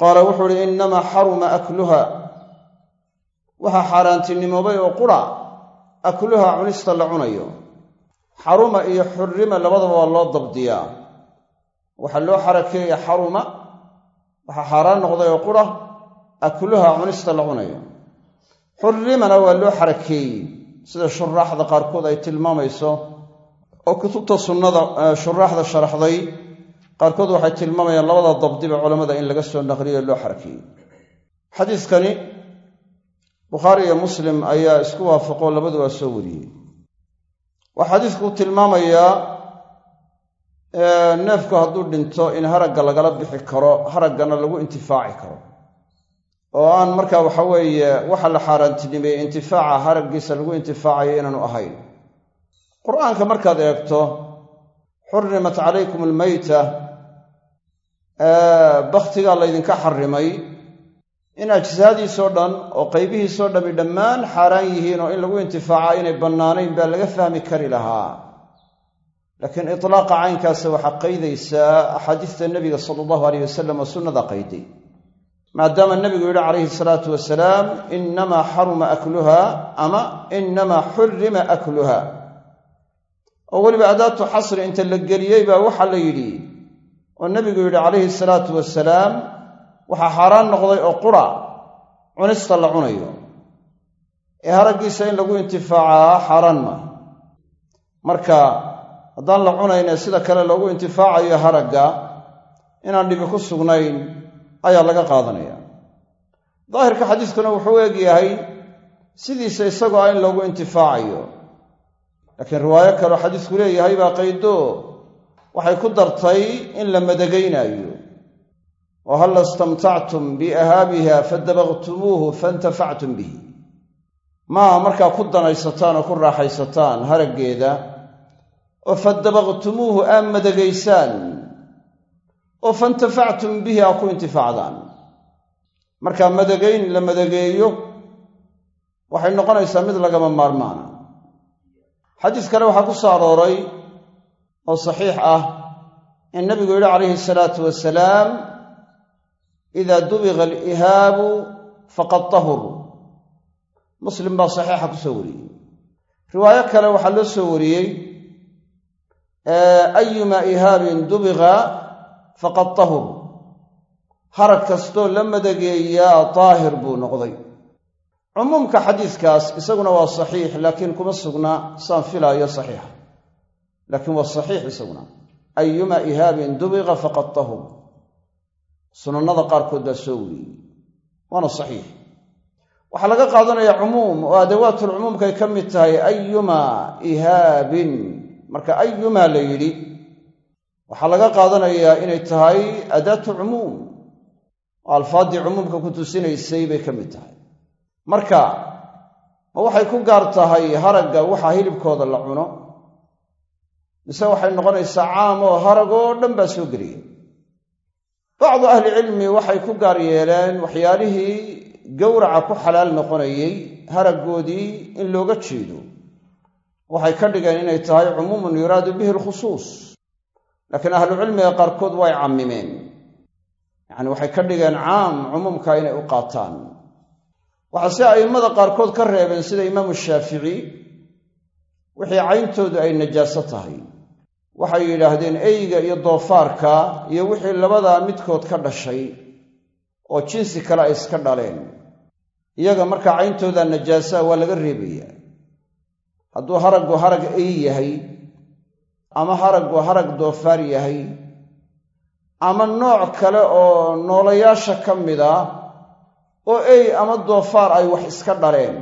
Qaala wuxuu uhi innamaa xaruma akluha. Waxaa xaaraantinimoobay oo qura akluha cunista la cunayo. Xaruma iyo xurrima labadaba waa loo dabdiyaa. Waxaa loo xarakeeya xaruma waxaa xaaraan noqday oo qura akluha cunista la cunayo. Xurrimana waa loo xarakeeyey sida shuraaxda qaarkood ay tilmaamayso oo kutubta sunnada shuraaxda sharaxday qaarkood waxay tilmaamayaan labada dabdiba culammada in laga soo naqliyo loo xarakeeyey xadiiskani bukhaari iyo muslim ayaa isku waafaqoo labaduba soo wariyey waxaa xadiisku tilmaamayaa neefku hadduu dhinto in haragga lagala bixi karo haraggana lagu intifaaci karo. Oo aan markaa waxa weeye waxa la xaaraantinimeeyey intifaaca haraggiisa lagu intifaacayo inaanu ahayn qur'aanka markaad eegto xurimat calaykum almeyta bakhtigaa laydinka xarimay in ajsaadiisoo dhan oo qaybihiisoo dhami dhammaan xaaraan yihiin oo in lagu intifaaca inay bannaanayn baa laga fahmi kari lahaa. Laakiin itlaaqa caynkaasa waxaa qaydaysaa axaadiista nebiga sala allahu aleyh wasalam oo sunnada qayday. Maadaama nebigu yidhi calayhi salaatu wasalaam inamaa xaruma akluha ama inamaa xurrima akluha oo weliba adaatu xasri inta la geliyey baa waxaa la yidhi oo nebigu yidhi calayhi salaatu wasalaam waxaa xaaraan noqday oo qura cunista la cunayo. Ee haraggiisa in lagu intifaacaa xaaraan maaha marka haddaan la cunayne sida kale loogu intifaacayo haragga inaan dhibi ku sugnayn ayaa laga qaadanaya. Daahirka xadiiskuna wuxuu eeg yahay sidiisa isagoo ah in loogu intifaacayo laakiin riwaayo kaleo xadiisku leeyahay baa qaydo waxay ku dartay in la madagaynaayo. Oo halla istamtactum biahaabiha fadabaqtumuuhu faintafactum bihi. Maaha markaa ku danaysataan oo ku raaxaysataan haraggeeda. Oo fadabaqtumuuhu aad madagaysaan. Oo faintafactum bihi aa ku intifaacdaan. Markaa madagayn la madageeyo waxay noqonaysaa mid lagama maarmaana xadiis kale waxaa ku soo arooray oo saxiix ah in nabigu yidhi calayhi salaatu wasalaam idaa dubiqa alihaabu faqad tahur. Muslim baa saxiixa ku soo wariyey. Riwaayo kale waxaa loo soo wariyey ayuma ihaabin dubiqa faqad tahur. Harag kastoo la madageeyaa daahir buu noqday cumuumka xadiiskaas isaguna waa saxiix laakiin kuma sugna saan filaayo saxiixa. Laakiin waa saxiix isaguna. Ayuma ihaabin dubiqa faqad tahur sunannada qaarkood baa soo wariyey waana saxiix. Waxaa laga qaadanayaa cumuum oo adawaatulcumuumkay ka mid tahay ayuma ihaabin. Marka ayumaa la yidhi waxaa laga qaadanayaa inay tahay adaatu cumuum. Oo alfaaddii cumuumka ku tusinaysay bay ka mid tahay marka ma waxay ku gaar tahay haragga waxaa hilibkooda la cuno? Mise waxay noqonaysaa caam oo harag oo dhan baa soo geliya bacdu ahlicilmi waxay ku gaar yeeleen waxyaalihii gowraca ku xalaal noqonayey haraggoodii in looga jeedo. Waxay ka dhigeen inay tahay cumuumun yuraadu bihi alkhusuus. Laakiin ahlucilmiga qaarkood way cammimeen. Yacni waxay ka dhigeen caam cumuumka inay u qaataan waxaa se a'immada qaarkood ka reebeen sida imaamu shaafici wixii cayntoodu ay najaaso tahay. Waxay yidhaahdeen eyga iyo doofaarka iyo wixii labadaa midkood ka dhashay oo jinsi kale ay iska dhaleen. Iyaga markaa cayntooda najaasaa waa laga reebayaa. Hadduu haraggu harag ey yahay ama haraggu harag doofaar yahay ama nooc kale oo noolayaasha ka mid a oo ey ama doofaar ay wax iska dhaleen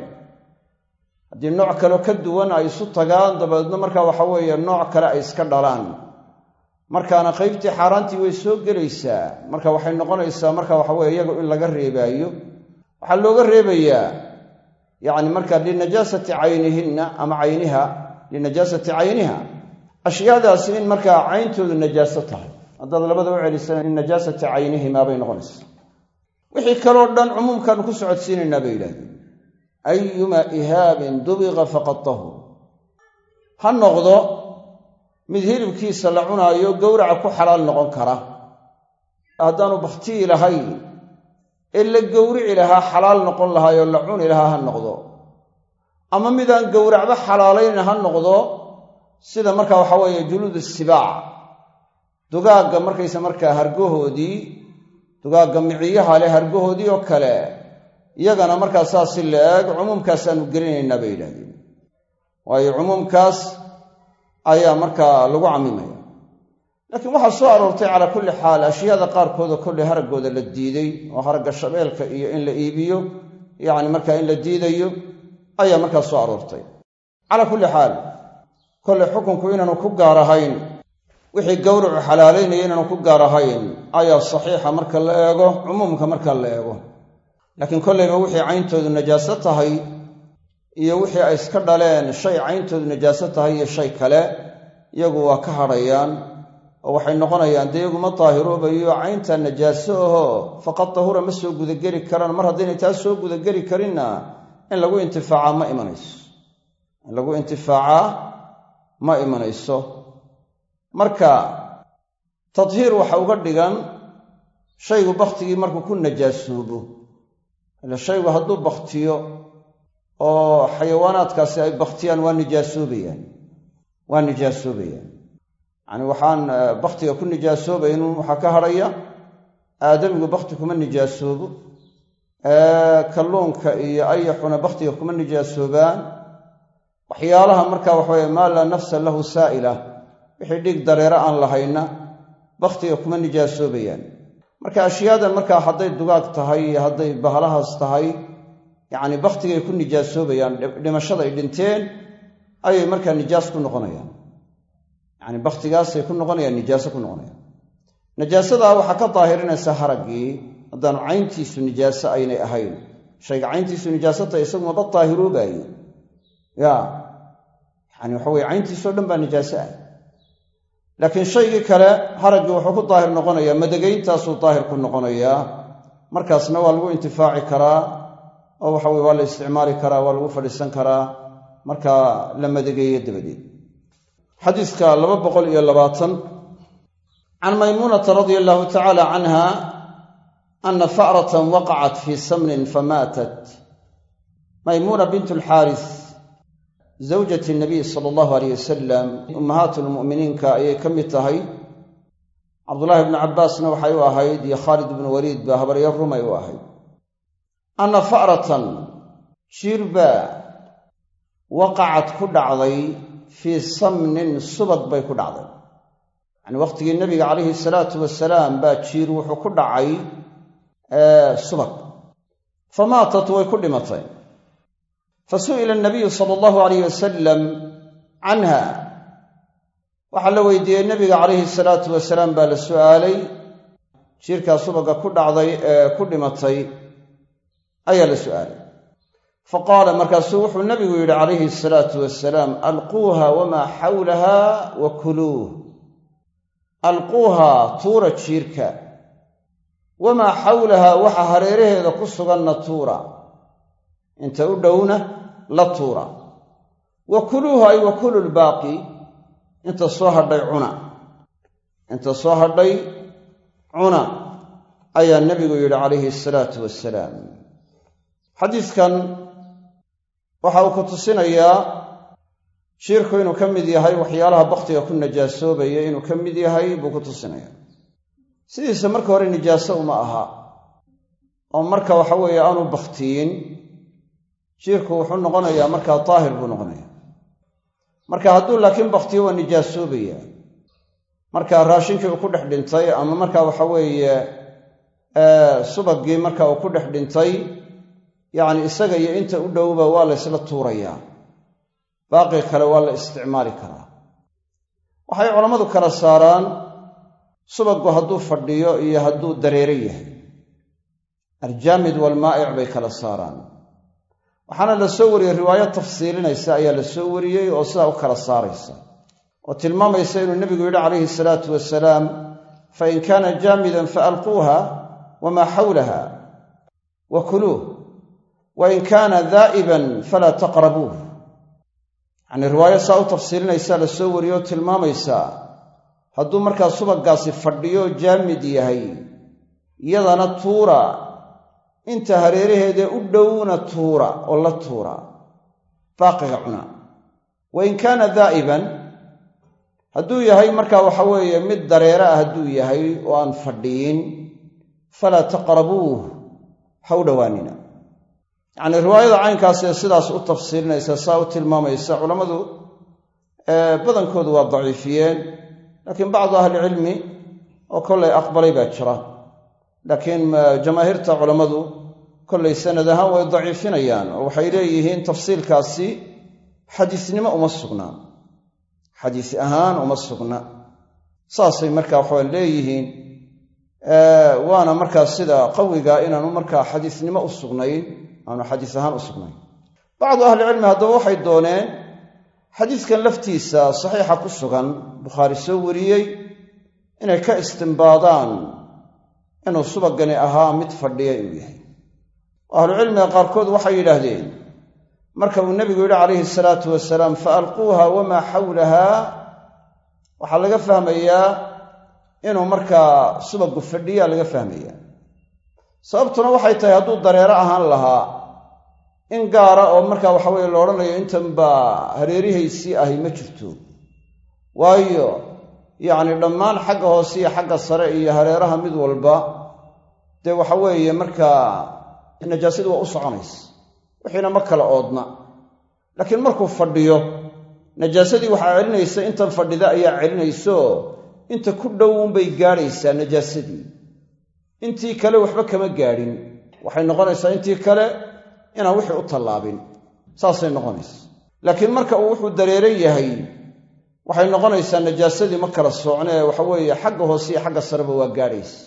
haddii nooc kaleo ka duwan ay isu tagaan dabeedna markaa waxa weeye nooc kale ay iska dhalaan. Markaana qaybtii xaaraantii way soo gelaysaa. Marka waxay noqonaysaa marka waxa weye iyagu in laga reebaayo. Waxaa looga reebayaa yacni marka linajaasati caynihinna ama cayniha linajaasati cayniha. Ashyaadaasi in markaa cayntoodu najaaso tahay. Haddaad labada u celisana linajaasati caynihimaa bay noqonaysaa wixii kaloo dhan cumuumkaanu ku socodsiinaynaa bay yidhahdeen. Ayumaa ihaabin dubiqa faqad tahur. Ha noqdo mid hilibkiisa la cunaayo gowraca ku xalaal noqon kara. Haddaanu bakhtiyi lahayn ee la gowrici lahaa xalaal noqon lahaayoo la cuni lahaa ha noqdo. Ama midaan gowracba xalaalayn ha noqdo sida markaa waxaa weeye juluud sibaac. Dugaagga markaysa markaa hargahoodii dugaagga miciyaha leh hargahoodii oo kale iyagana markaa saasi la eeg cumuumkaasaanu gelinaynaa bay yidhahdeen waayo cumuumkaas ayaa markaa lagu cammimaya. Laakiin waxaa soo aroortay calaa kulli xaal ashyaada qaarkoodoo kolley haraggooda la diiday oo haragga shabeelka iyo in la iibiyo yacni markaa in la diidayo ayaa markaa soo aroortay. Calaa kulli xaal kolley xukunku inaanu ku gaar ahayn wixii gowracu xalaalaynaya inaanu ku gaar ahayn ayaa saxiixa marka la eego cumuumka marka la eego. Laakiin kollayba wixii cayntoodu najaaso tahay iyo wixii ay iska dhaleen shay cayntoodu najaaso tahay iyo shay kale iyagu waa ka hadhayaan oo waxay noqonayaan dee iyaguma daahiroobayo caynta najaaso ahoo faqad tahura ma soo gudageli karaan mar haddaynay taas soo gudageli karinna in lagu intifaacaa ma imanayso. In lagu intifaacaa ma imanayso marka tadhiir waxa uga dhigan shaygu bakhtigii markuu ku najaasoobo ila shaygu hadduu bakhtiyo oo xayawaanaadkaasi ay bakhtiyaan waa nijaasoobayaan waa nijaasoobayaan yacani waxaan bakhtiga ku nijaasoobaynin waxaa ka hadhaya aadamigu bakhti kuma nijaasoobo kalluunka iyo ayaxuna bakhtiga kuma nijaasoobaan waxyaalaha marka waxaweye maa laa nafsa lahu saa'ila wixii dhiig dareero aan lahayna bakhtiga kuma nijaasoobayaan marka ashyaadan markaa hadday dugaag tahay iyo hadday bahalahaas tahay yacni bakhtigay ku nijaasoobayaan dhimashada ay dhinteen ayay markaa nijaas ku noqonayaan. Yacni bakhtigaasay ku noqonayaan nijaaso ku noqonayaan. Najaasadaa waxaa ka daahirinaysa haraggii haddaanu cayntiisu nijaaso aynay ahayn. Shayga cayntiisu nijaaso tahay isagu maba daahiroobaye ya yani waxa weye cayntiisoo dhan baa nijaaso ah laakiin shaygii kale haraggii wuxuu ku daahir noqonayaa madageyntaasuu daahir ku noqonayaa. Markaasna waa lagu intifaaci karaa oo waxa weye waa la isticmaali karaa waa lagu fadhiisan karaa. Markaa la madageeye dabadeed. Xadiiska laba boqol iyo labaatan. Can maymuunata radia allahu tacaala canha ana fa'ratan waqacat fii samnin famaatat maymuuna bint alxaaris zawjati nabiy sala allahu aleyh wasalam ummahaat lmu'miniinka ayay ka mid tahay cabdullaahi bnu cabbaasna waxay u ahayd iyo khaalid ibnu waliid baa habaryo rumay u ahayd anna fa'ratan jirbaa waqacad ku dhacday fii samnin subag bay ku dhacday yacni wakhtigii nebiga calayhi salaatu wasalaam baa jiir wuxuu ku dhacay subag famaatat way ku dhimatay fasu'ila anabiyu sala allahu alayh wasalam canha. Waxaa la weydiiyey nebiga calayhi salaatu wasalaam baa la su'aalay. Jiirkaa subagga ku dhacday ee ku dhimatay ayaa la su'aalay. Fa qaala markaasuu wuxuu nebigu yidhi calayhi asalaatu wasalaam alquuha wamaa xawlaha wa kuluuh. Alquuha tuura jiirka. Wamaa xawlaha waxa hareeraheeda ku suganna tuura inta u dhowna la tuura. Wa kuluuhu ay wa kulu lbaaqi inta soo hadhay cuna. Inta soo hadhay cuna ayaa nebigu yidhi calayhi asalaatu wasalaam xadiidkan waxa uu ku tusinayaa jiirku inuu ka mid yahay waxyaalaha bakhtiga ku najaasoobaya inuu ka mid yahay buu ku tusinaya. Sidiisa marka hore nijaaso uma aha. Oo marka waxa weeye aanu bakhtiyin jiirku wuxuu noqonayaa markaa daahir buu noqonaya marka hadduu laakiin bakhtiyo waa nijaasoobaya marka raashinkii uu ku dhex dhintay ama marka waxa weeye subaggii marka uu ku dhex dhintay yacni isaga iyo inta u dhowba waa la ysla tuurayaa. Baaqi kale waa la isticmaali karaa. Waxay culammadu kala saaraan subaggu hadduu fadhiyo iyo hadduu dareere yahay. Aljaamid waalmaa'ic bay kala saaraan waxaana la soo wariyey riwaayo tafsiilinaysa ayaa la soo wariyey oo sidaa u kala saaraysa. oo tilmaamaysa inuu nebigu yidhi calayhi salaatu wasalaam fa in kaana jaamidan fa alquuha wamaa xawlaha wa kuluuh wa in kaana daa'iban falaa taqrabuuh. Yacnii riwaayo saa u tafsiilinaysaa la soo wariyey oo tilmaamaysaa hadduu markaa subaggaasi fadhiyo jaamid yahay iyadana tuura inta hareeraheeda u dhowna tuura oo la tuura. Baaqiga cuna. Wa in kaana daa'iban hadduu yahay markaa waxa weeye mid dareere ah hadduu yahay oo aan fadhiyin falaa taqrabuuh ha u dhowaanina. Yacnii riwaayada caynkaasee sidaas u tafsiilinaysa saa u tilmaamaysa culammadu badankoodu waa daciifiyeen laakiin bacdu ahlicilmi oo kollay aqbalay baa jira laakiin jamaahiirta culammadu kollay sanad ahaan way daciifinayaan oo waxay leeyihiin tafsiilkaasi xadiisnimo uma sugna. Xadiis ahaan uma sugna. Saasay markaa waxaa leeyihiin waana markaa sida qawiga inaanu markaa xadiisnimo u sugnayn aanu xadiis ahaan u sugnayn. Bacdu ahlicilmi haddaba waxay dooneen xadiiskan laftiisa saxiixa ku sugan bukhaari soo wariyey inay ka istimbaadaan inuu subagani ahaa mid fadhiya inuu yahay. Ahlucilmiga qaarkood waxay yidhaahdeen marka uu nebigu yidhi calayhi salaatu wasalaam fa alquuha wamaa xawlaha waxaa laga fahmayaa inuu markaa subagu fadhiyaa laga fahmayaa. Sababtuna waxay tahay hadduu dareero ahaan lahaa in gaara oo markaa waxa weye la odhanayo intan baa hareerihaysii ahi ma jirto. Waayo yacni dhammaan xagga hoose iyo xagga sare iyo hareeraha mid walba dee waxa weeye markaa najaasadu waa u soconaysa wixiina ma kala oodna. Laakiin markuu fadhiyo najaasadii waxaa celinaysa intan fadhida ayaa celinayso inta ku dhowunbay gaadhaysaa najaasadii intii kale waxba kama gaadhin. Waxay noqonaysaa intii kale inaan wixii u tallaabin. Saasay noqonaysa. Laakiin marka uu wuxuu dareeran yahay waxay noqonaysaa najaasadii ma kala soocne waxa weeye xagga hoose iyo xagga sareba waa gaadhaysa.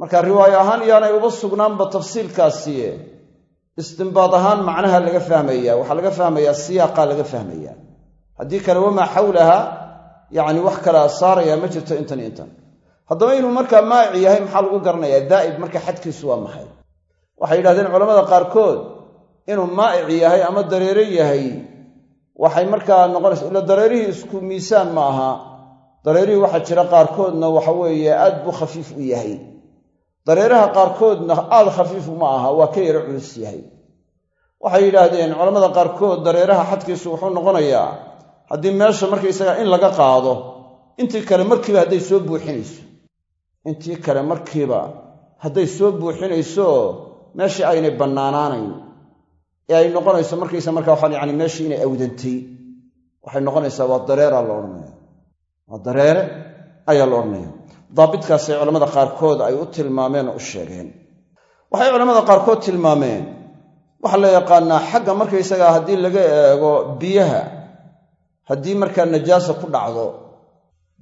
Marka riwaayo ahaan yaanay uba sugnaanba tafsiilkaasi istimbaad ahaan macnaha laga fahmaya waxaa laga fahmayaa siyaaqaa laga fahmaya haddii kale wamaa xawlaha yacni wax kala saaraya ma jirto intan intan. Haddaba inuu markaa maaci yahay maxaa lagu garanayaa? Daa'ib marka xadkiisu waa maxay? Waxay yidhahdeen culamada qaarkood inuu maa'ic yahay ama dareere yahay waxay markaa noqonaysa ila dareerihii isku miisaan ma aha. Dareerihii waxaa jira qaarkoodna waxa weeye aad buu khafiif u yahay. Dareeraha qaarkoodna aad khafiifu ma aha waa ka yaro culus yahay. Waxay yidhaahdeen culammada qaarkood dareeraha xadkiisu wuxuu noqonayaa haddii meesha markaysaga in laga qaado intii kale markiiba hadday soo buuxinayso. Intii kale markiiba hadday soo buuxinayso meeshii aynay bannaanaanayn ee ay noqonayso markaysa marka waxaan yani meeshii inay awdantay. Waxay noqonaysaa waa dareeraa la odhanaya waa dareere ayaa la odhanaya daabitkaasay culamada qaarkood ay u tilmaameen oo u sheegeen. Waxay culamada qaarkood tilmaameen. Waxaa la yaqaanaa xagga markaysagaa haddii laga eego biyaha haddii markaa najaasa ku dhacdo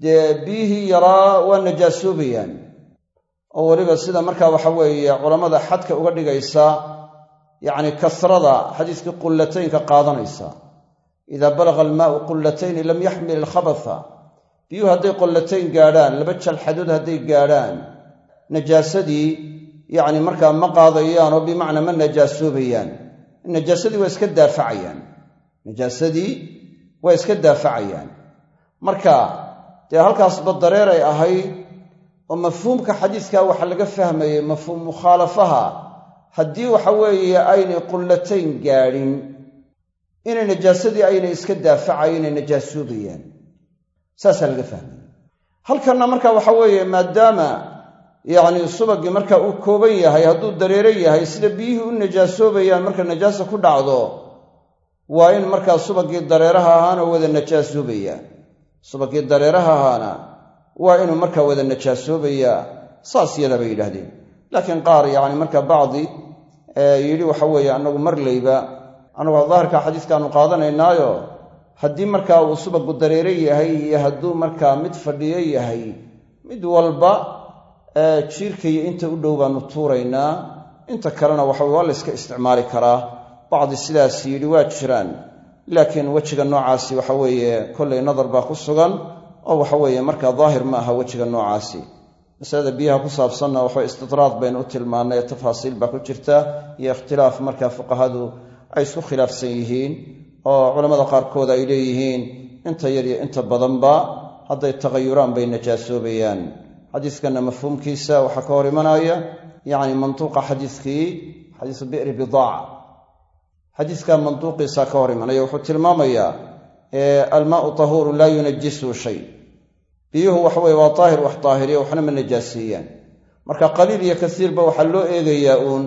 dee biyihii yaraa waa najaasoobayaan. Oo weliba sida markaa waxa weeye culammada xadka uga dhigaysa yacni kasrada xadiiskii qullataynka qaadanaysa. Idaa balaga almaau qullatayni lam yaxmil ilkhabatha biyuhu hadday qollatayn gaadhaan laba jalxadood hadday gaadhaan najaasadii yacni markaa ma qaadayaan oo bimacnaa ma najaasoobayaan najaasadii waa iska daafacayaan. Najaasadii waa iska daafacayaan. Marka dee halkaasba dareeray ahayd oo mafhuumka xadiiskaa waxaa laga fahmayay mafhuum mukhaalafaha haddii waxa weeye aynay qullatayn gaadhin inay najaasadii aynay iska daafacayo inay najaasoobayaan saasaa laga fahmaya halkanna marka waxa weeye maadaama yacni subagii marka uu kooban yahay hadduu dareere yahay sida biyihii u najaasoobayaan marka najaasa ku dhacdo waa in markaa subagii dareeraha ahaana wada najaasoobaya. Subagii dareeraha ahaana waa inuu markaa wada najaasoobayaa saas yadaa bay yidhaahdeen. Laakiin qaar yacni marka bacdi yidhi waxa weeye annagu marlayba annagu daahirka xadiiskaanu qaadanaynaayo. Haddii markaa uu subagu dareere yahay iyo hadduu markaa mid fadhiyo yahay mid walba jiirkaiyo inta u dhow baanu tuuraynaa. Inta kalena waxa waa la yska isticmaali karaa. Bacdi sidaas yidhi waa jiraan. Laakiin wejiga noocaasi waxa weeye kollay nadar baa ku sugan oo waxa weeye markaa daahir ma aha wejiga noocaasi masalada biyaha ku saabsanna waxawe istidraad baynu u tilmaannay tafaasiil baa ku jirta iyo ikhtilaaf markaa fuqahadu ay isku khilaafsan yihiin oo culammada qaarkood ay leeyihiin inta yar iyo inta badanba hadday taqayuraan bay najaasoobayaan xadiiskanna mafhuumkiisa waxaa ka hor imanaya yacni mantuuqa xadiiskii xadiisu bi'ri bidaaca xadiiskaa mantuuqiisa ka hor imanaya wuxuu tilmaamayaa almaau tahuurun laa yunajisuhu shay biyuhu waxa weye waa daahir wax daahiriya waxna ma najaaseeyaan marka qaliil iyo kasiirba waxaa loo eegayaa uun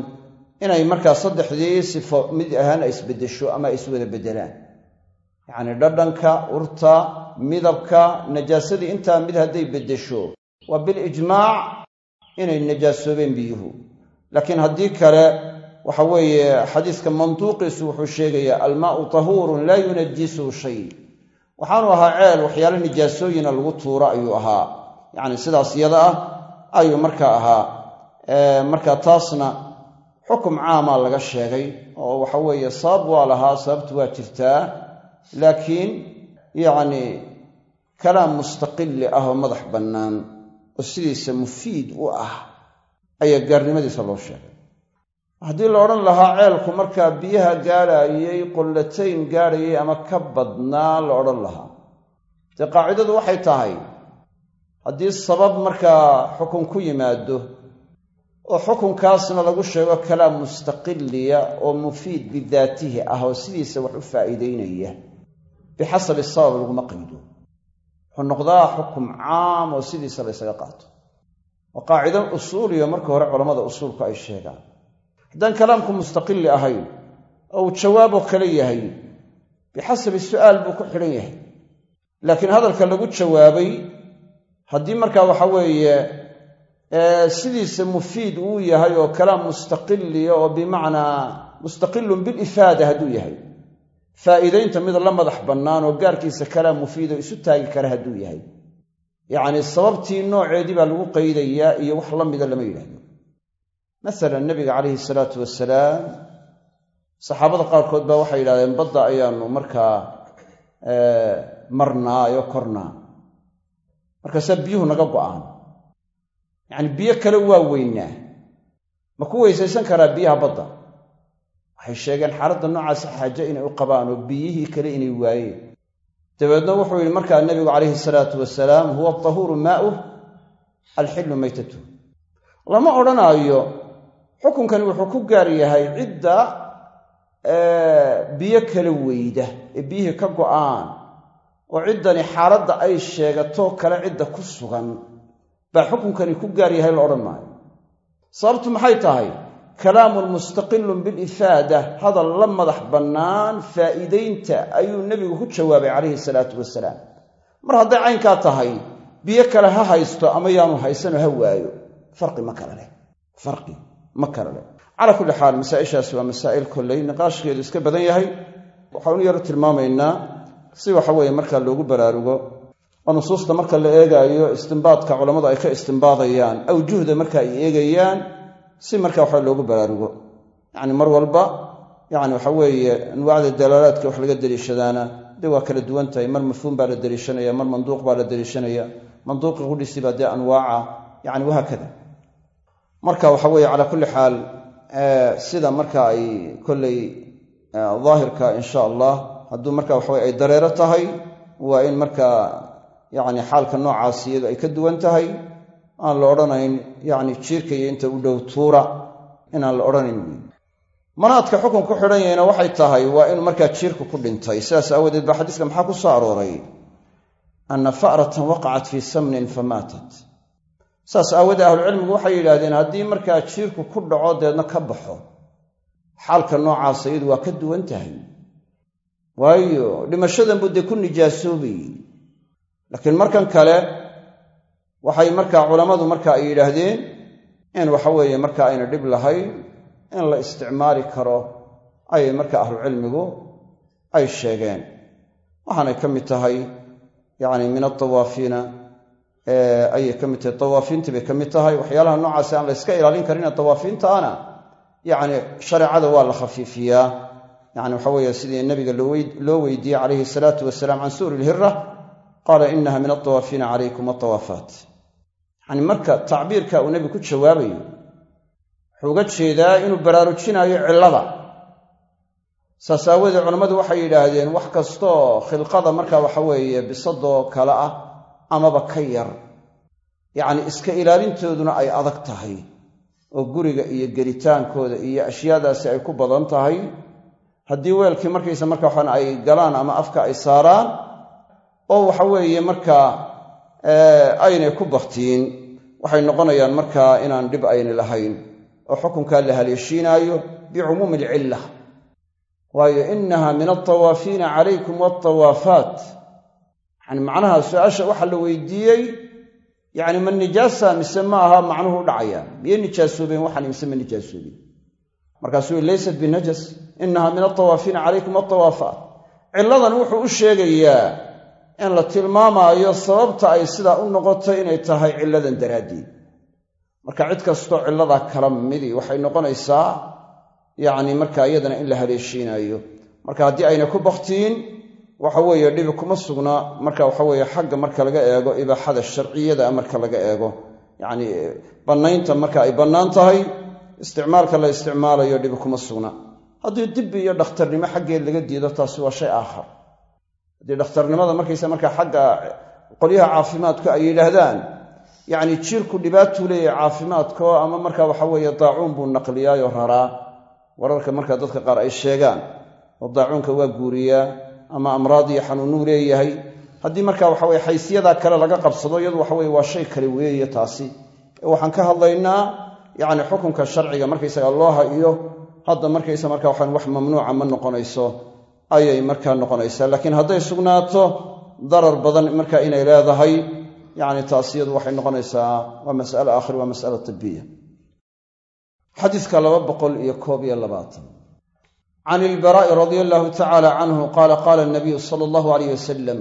inay markaa saddexdii sifo mid ahaan ay isbeddesho ama ay iswada beddelaan. Yacni dhadhanka urta midabka najaasadii intaa mid hadday beddesho waa bilijmaac inay najaasoobeen biyuhu. Laakiin haddii kale waxa weeye xadiiska mantuuqiisu wuxuu sheegayaa almaau tahuurun laa yunajisuhu shay waxaanu ahaa ceel waxyaale nijaasooyina lagu tuuro ayuu ahaa. Yacni sidaas yada ah ayuu markaa ahaa. Marka taasna xukum caamaa laga sheegay oo waxa weeye sabab waa lahaa sababtu waa jirtaa. Laakiin yacni kalaam mustaqili ah oo madax bannaan oo sidiisa mufiid u ah ayaa gaarnimadiisa loo sheegay haddii la odhan lahaa ceelku markaa biyaha gaadhaayey qollatayn gaadhayay ama ka badnaa la odhan lahaa. Dee qaacidadu waxay tahay haddii sabab markaa xukun ku yimaado oo xukunkaasna lagu sheego kalaam mustaqiliya oo mufiid bidaatihi ah oo sidiisa wax u faa'iideynaya bixasabi sabab laguma qaydo. Wuxuu noqdaa xukum caam oo sidiisa la ysaga qaato. Waa qaacido usuuliyo marka hore culammada usuulku ay sheegaan haddaan kalaamku mustaqili ahayn oo uu jawaaboo kale yahay bixasabi su'aal buu ku xidhan yahay. Laakiin hadalka lagu jawaabay haddii markaa waxa weeye sidiisa mufiid uu yahay oo kalaam mustaqiliya oo bimacnaa mustaqilun bilifaada hadduu yahay faa'iidaynta mid la madax bannaan oo gaarkiisa kalaam mufiid oo isu taagi kara hadduu yahay. Yacnii sababtii nooceedii baa lagu qaydayaa iyo wax la mida lama yidhahdo masalan nebiga calayhi salaatu wasalaam saxaabada qaarkood baa waxay yidhahdeen badda ayaanu markaa marnaa oo kornaa. Markaasaa biyuhu naga go'aan. Yacni biyo kale waa weynaa. Ma ku weysaysan karaa biyaha badda? Waxay sheegeen xaaladda noocaasi xaaje inay u qabaan oo biyihii kale inay waayeen. Dabeedna wuxuu yidhi markaa nebigu calayhi salaatu wasalaam huwa atahuuru maa'uh alxillu maytatuh lama odhanaayo xukunkani wuxuu ku gaar yahay cidda biyo kala weyda ee biyihii ka go'aan oo ciddani xaaladda ay sheegato kale cidda ku sugan. Baa xukunkani ku gaar yahay la odhan maayo. Sababtu maxay tahay? Kalaamun mustaqilun bilifaada hadal la madax bannaan faa'iidaynta ayuu nebigu ku jawaabay calayhi salaatu wasalaam mar hadday caynkaa tahay biyo kale ha haysto ama yaanu haysanoo ha waayo. Farqi ma kale leh. Farqi ma kale leh calaa kulli xaal masaa'ishaasi waa masaa'il kolley niqaashkeedu iska badan yahay. Waxaanu yaro tilmaamaynaa si waxa weeye markaa loogu baraarugo oo nusuusta marka la eegaayo istimbaadka culammadu ay ka istimbaadayaan awjuhda marka ay eegayaan si marka waxa loogu baraarugo. Yacni mar walba yani waxa weeye anwaacda dalaalaadka wax laga deliishadaana dee waa kala duwan tahay mar mafhuum baa la deliishanaya mar manduuq baa la deliishanaya. Manduuqi qudhisi baa dee anwaaca yani wahaakada marka waxa weeye calaa kulli xaal sida marka ay kolley daahirka insha allah hadduu marka waxaweye ay dareero tahay waa in markaa yacni xaalka noocaasi iyadu ay ka duwan tahay. Aan la odhanayn yacni jiirka iyo inta u dhow tuura inaan la odhanayn. Manaadka xukun ku xidhan yahayna waxay tahay waa inuu markaa jiirku ku dhintay. Sidaas aawadeed baa xadiiska maxaa ku soo arooray? Anna fa'ratan waqacat fii samnin famaatat saas aawoodee ahlucilmigu waxay yidhaahdeen haddii markaa jiirku ku dhaco deedna ka baxo. Xaalka noocaasa iyadu waa ka duwan tahay. Waayo dhimashadan buu dee ku nijaasoobayey. Laakiin markan kale waxay markaa culammadu marka ay yidhaahdeen in waxaweeye marka ayna dhib lahayn in la isticmaali karo ayay marka ahlucilmigu ay sheegeen. Waxaanay ka mid tahay yacni min altawaafiina ayay ka mid tahay. Tawaafiintii bay ka mid tahay. Waxyaalaha noocaasi aan la yska ilaalin karin tawaafiintaana yacni shareecada waa la khafiifiyaa. Yani waxa weeye sidii nabiga loo weydiiyey calayhi salaatu wasalaam can suuri ilhira qaala inaha min altawaafiina calaykum altawaafaat. Yani marka tacbiirka uu nebigu ku jawaabayo wuxuu uga jeedaa inuu baraarujinaayo cillada. Saas aawoodee culammadu waxay yidhaahdeen wax kastooo khilqada marka waxa weeye bisadoo kale ah amaba ka yar. Yacni iska ilaalintooduna ay adag tahay oo guriga iyo gelitaankooda iyo ashyaadaasi ay ku badan tahay. Haddii weelkii markaysa marka waxaan ay galaan ama afka ay saaraan oo waxa weeye markaa aynay ku baktiin waxay noqonayaan markaa inaan dhib ayna lahayn oo xukunkaa la haleeshiinaayo bicumuumi alcilla waayo inaha min altawaafiina calaykum waltawaafaat yani macnaha su'aasha waxaa la weydiiyey yacni ma nijaasa mise ma aha macnuhu u dhacaya. Miyay nijaasoobeen waxaan mise ma nijaasoobeen. Markaasuu laysat binajas inaha min altawaafiina calaykum altawaafaat cilladan wuxuu u sheegayaa in la tilmaamaayo sababta ay sidaa u noqotay inay tahay cilladan daraaddeed. Marka cid kastoo cilladaa kala midi waxay noqonaysaa yacni marka iyadana in la haleeshiinaayo marka haddii ayna ku baktiin waxa weeye dhibi kuma sugna marka waxa weeye xagga marka laga eego ibaaxada sharciyada marka laga eego. Yacni bannaynta marka ay bannaan tahay isticmaalka la isticmaalayo dhibi kuma sugna. Haddii dibbi iyo dhakhtarnimo xaggeed laga diido taasi waa shay aakhar. Haddii dhakhtarnimada markaysa markaa xagga qolyaha caafimaadku ay yidhaahdaan yacni jiirku dhibaatuu leeyahay caafimaadko ama marka waxa weeye daacuun buu naqliyaayoo raraa. Wararka marka dadka qaar ay sheegaan oo daacuunka waa guuriyaa ama amraad iyo xanuunuu leeyahay. Haddii marka waxa weye xaysiyadaa kale laga qabsado iyadu waxa weye waa shay kale weeye taasi. Waxaan ka hadlaynaa yacni xukunka sharciga markaysaga looha iyo hadda markaysa marka waxaan wax mamnuuca ma noqonayso ayay markaa noqonaysaa. Laakiin hadday sugnaato darar badan marka inay leedahay yacni taas iyadu waxay noqonaysaa waa mas'ale aakhir waa mas'ala tibiya xadiiska laba boqol iyo koob iyo labaatan can ilbaraa'i radia allahu tacaala canhu qaala qaala nabiyu sala allahu alayh wasalam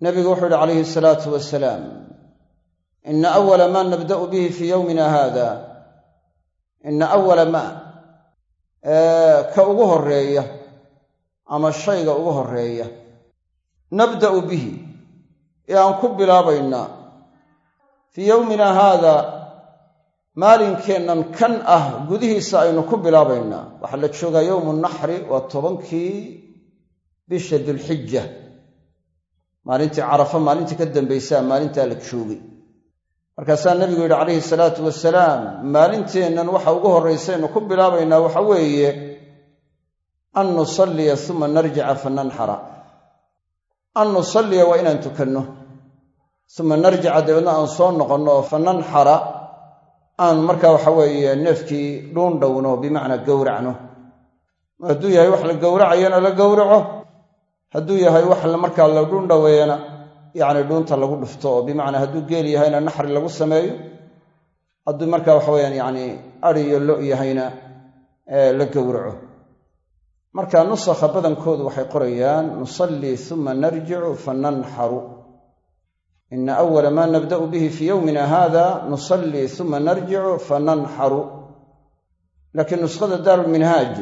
nabigu wuxuu yihi calayhi asalaatu wasalaam ina awala maa nabda'u bihi fii yowmina haada ina awala maa ka ugu horreeya ama shayga ugu horreeya nabda'u bihi ee aan ku bilaabaynaa fii yowmina haada maalinkeennan kan ah gudihiisa aynu ku bilaabaynaa. Waxaa la joogaa yowmu naxri waa tobankii bisha dulxija maalintii carafa maalintii ka dambaysaa maalintaa la joogay. Markaasaa nebigu yidhi calayhi salaatu wasalaam maalinteennan waxa ugu horraysaynu ku bilaabaynaa waxa weeye an nusalliya uma narjica fa nanxara. An nusalliya waa inaan tukanno. Uma narjica dabeedna aan soo noqonno oo fa aan markaa waxa weeye neefkii dhuundhowno bimacnaa gowracno. Hadduu yahay wax la gowracayana la gowraco. Hadduu yahay wax markaa la dhuundhoweeyana yacni dhuunta lagu dhufto oo bimacnaa hadduu geel yahayna naxri lagu sameeyo hadduu markaa waxa weyaan yacni adi iyo lo yahayna la gowraco. Marka nusakha badankoodu waxay qorayaan nusallii uma narjicu fa nanxaru ina awala maa nabda'u bihi fii yowmina hada nusallii uma narjicu fa nanxaru laakiin nuskhada daarulminhaaj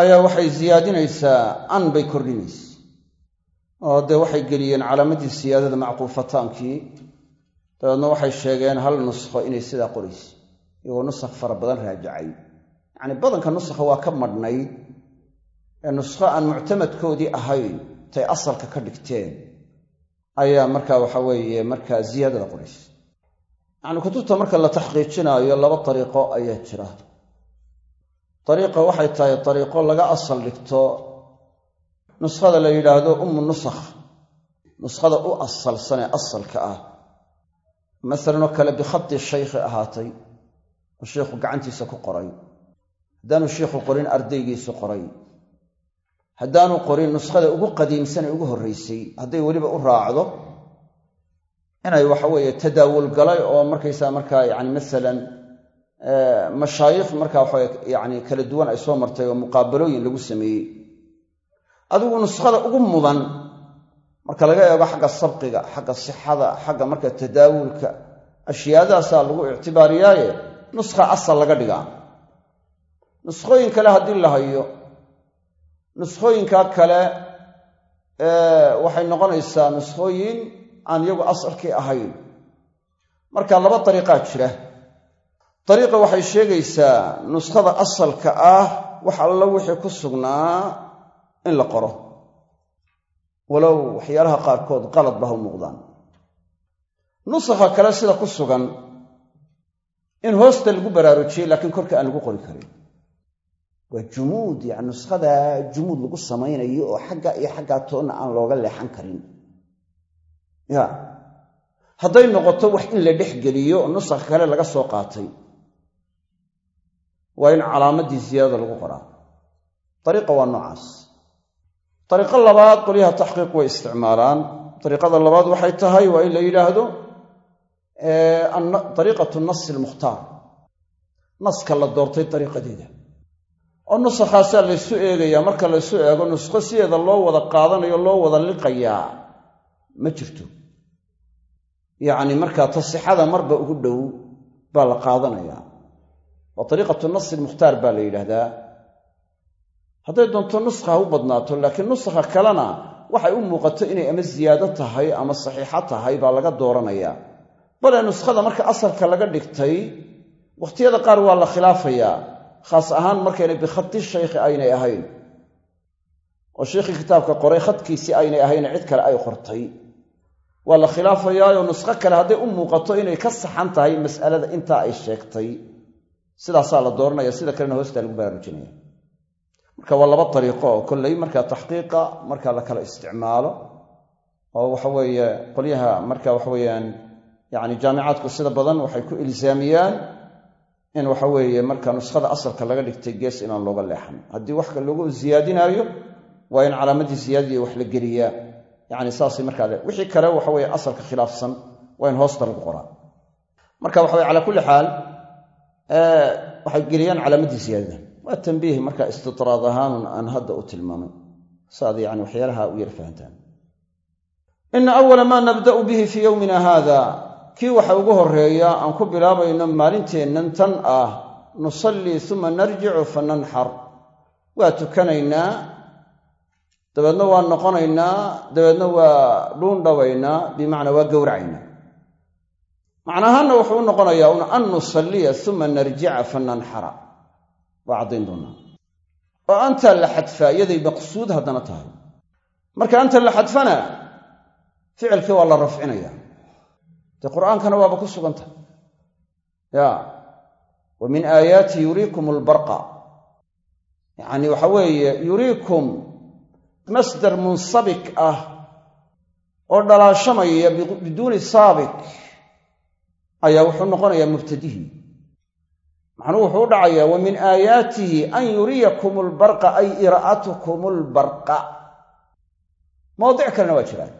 ayaa waxay siyaadinaysaa an bay kordhinaysa oo dee waxay geliyeen calaamaddii siyaadada macquufataankii dabeedna waxay sheegeen hal nuskho inay sidaa qorayso iyagoo nusakh fara badan raajacay yacni badanka nusakha waa ka madhnayd ee nuskho aan muctamadkoodii ahayn tay asalka ka dhigteen ayaa markaa waxa weeye markaa ziyaadada qoraysa yacni kutubta marka la taxqiijinaayo laba dariiqo ayaa jira. Dariiqa waxay tahay dariiqo laga asal dhigto nuskhada la yidhaahdo ummu nusakh. Nuskhada u asalsanee asalka ah. Masalan oo kale bikhadi shaykhi ahaatay oo sheikhu gacantiisa ku qoray. Haddaanu sheikhu qorin ardaygiisu qoray haddaanu qorin nuskhada ugu qadiimsan ee ugu horraysay hadday weliba u raacdo inay waxaweeye tadaawul galay oo markaysaa markaa yani masalan mashaayikh markaa waxa yani kala duwan ay soo martay oo muqaabalooyin lagu sameeyey. Adigu nuskhada ugu mudan marka laga eego xagga sabqiga xagga sixada xagga marka tadaawulka ashyaadaasaa lagu ictibaariyaaye nuskha asal laga dhigaa. Nuskhooyin kale haddii la hayo nuskhooyinka kale waxay noqonaysaa nuskhooyin aan iyagu asalkii ahayn. Marka laba dariiqaa jira. Dariiqa waxay sheegaysaa nuskhada asalka ah wax alla wixii ku sugnaa in la qoro. Walow waxyaalaha qaarkood qalad ha u muuqdaan. Nusakha kale sida ku sugan in hoosta lagu baraarujiyey laakiin korka aan lagu qori karin waa jumuud yani nuskhada jumuud lagu samaynayo oo xagga iyo xaggaa toonna aan looga leexan karin. Ya. Hadday noqoto wax in la dhex geliyo nusakha kale laga soo qaatay. Waa in calaamaddii siyaadada lagu qoraa. Dariiqa waa noocaas. Dariiqo labaad qolyaha taxqiiq way isticmaalaan. Dariiqada labaad waxay tahay waa in la yidhaahdo dariiqatu nasi almukhtaar naska la doortay dariiqadeeda oo nusakhaasaa laysu eegayaa marka laysu eego nuskho sideeda loo wada qaadanayo loo wada liqayaa. Ma jirto. Yacni markaa tasixada marba ugu dhow baa la qaadanayaa waa dariiqatu nasi almukhtaar baa la yidhaahdaa. Hadday doonto nuskha ha u badnaato laakiin nuskha kalena waxay u muuqato inay ama ziyaado tahay ama saxiixo tahay baa laga dooranayaa bale nuskhada marka asalka laga dhigtay wakhtiyada qaar waa la khilaafayaa khaas ahaan markaynay bikhati shaykhi aynay ahayn. Oo sheikhii kitaabka qoray khadkiisii aynay ahayn cid kale ay qortay. Waa la khilaafayaayo nusqo kale hadday u muuqato inay ka saxan tahay mas'alada intaa ay sheegtay. Sidaasaa la dooranaya sida kalena hoostaa lagu baraarujinaya. Marka waa laba ariiqo oo kolley markaa taxqiiqa marka la kala isticmaalo. Oo waxaweeye qolyaha marka waxaweyaan yani jaamicaadku sida badan waxay ku ilzaamiyaan in waxaweeye marka nuskhada asalka laga dhigtay gees inaan looga leexan. Haddii waxka lagu ziyaadinaayo waa in calaamadii ziyaadadiiy wax la geliyaa. Yani saasay markaa wixii kale waxaweye asalka khilaafsan waa in hoosta lagu qoraa. Marka waxawe cala kulli xaal waxay geliyaan calaamadii ziyaadada. Waa tambiih marka istidraad ahaanun aan hadda u tilmaamay saad yani waxyaalaha u yar fahantaan. Ina awala maa nabda'u bihi fii yowmina haada kii waxa ugu horreeya aan ku bilaabayno maalinteennan tan ah nusallii uma narjicu fa nanxar waa tukanaynaa dabeedna waa noqonaynaa dabeedna waa dhuundhabaynaa bimacnaa waa gowracaynaa. Macnaahaanna wuxuu u noqonayaa un an nusalliya uma narjica fa nanxara waa caddayn doonaa oo antaa la xadfaa iyaday maqsuud haddana tahay. Marka anta la xadfana ficilkii waa la rafcinaya dee qur'aankana waaba ku sugan tahay ya wa min aayaati yuriikum albarqa. Yacni waxa weeye yuriikum masdar munsabik ah oo dhalaashamaya biduuni saabik ayaa wuxuu noqonayaa mubtadihii macnuhu wuxuu u dhacayaa wa min aayaatihi an yuriyakum albarqa ay ira'atukum albarqa. Mawdic kalena waa jiraan.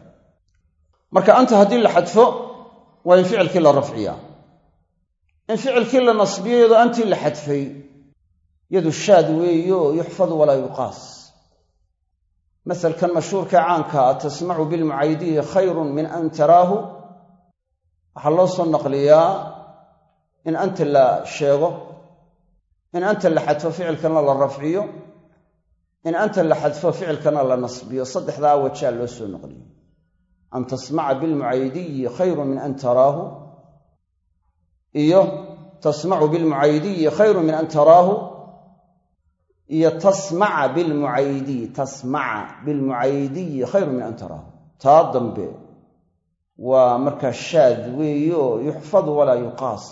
Marka anta haddii la xadfo waa in ficilkii la rafciyaa. In ficilkii la nasbiyo iyadoo antii la xadfay yadu shaad weeyo yuxfadu walaa yuqaas. Masalkan mashhuurka caanka a tasmacu bilmucaydihi khayrun min an taraahu. Waxaa loo soo naqliyaa in anta la sheego in anta la xadfo ficilkana la rafciyo in anta la xadfo ficilkana la nasbiyo. Saddexdaa wajaa loo soo naqliyo an tasmaca bilmucaydiyi khayrun min an taraahu iyo tasmacu bilmucaydiyi khayrun min an taraahu iyo tasmaca bilmucaydiyi tasmaca bilmucaydiyi khayrun min an taraahu taa dambe waa markaa shaad weeyo yuxfadu walaa yuqaas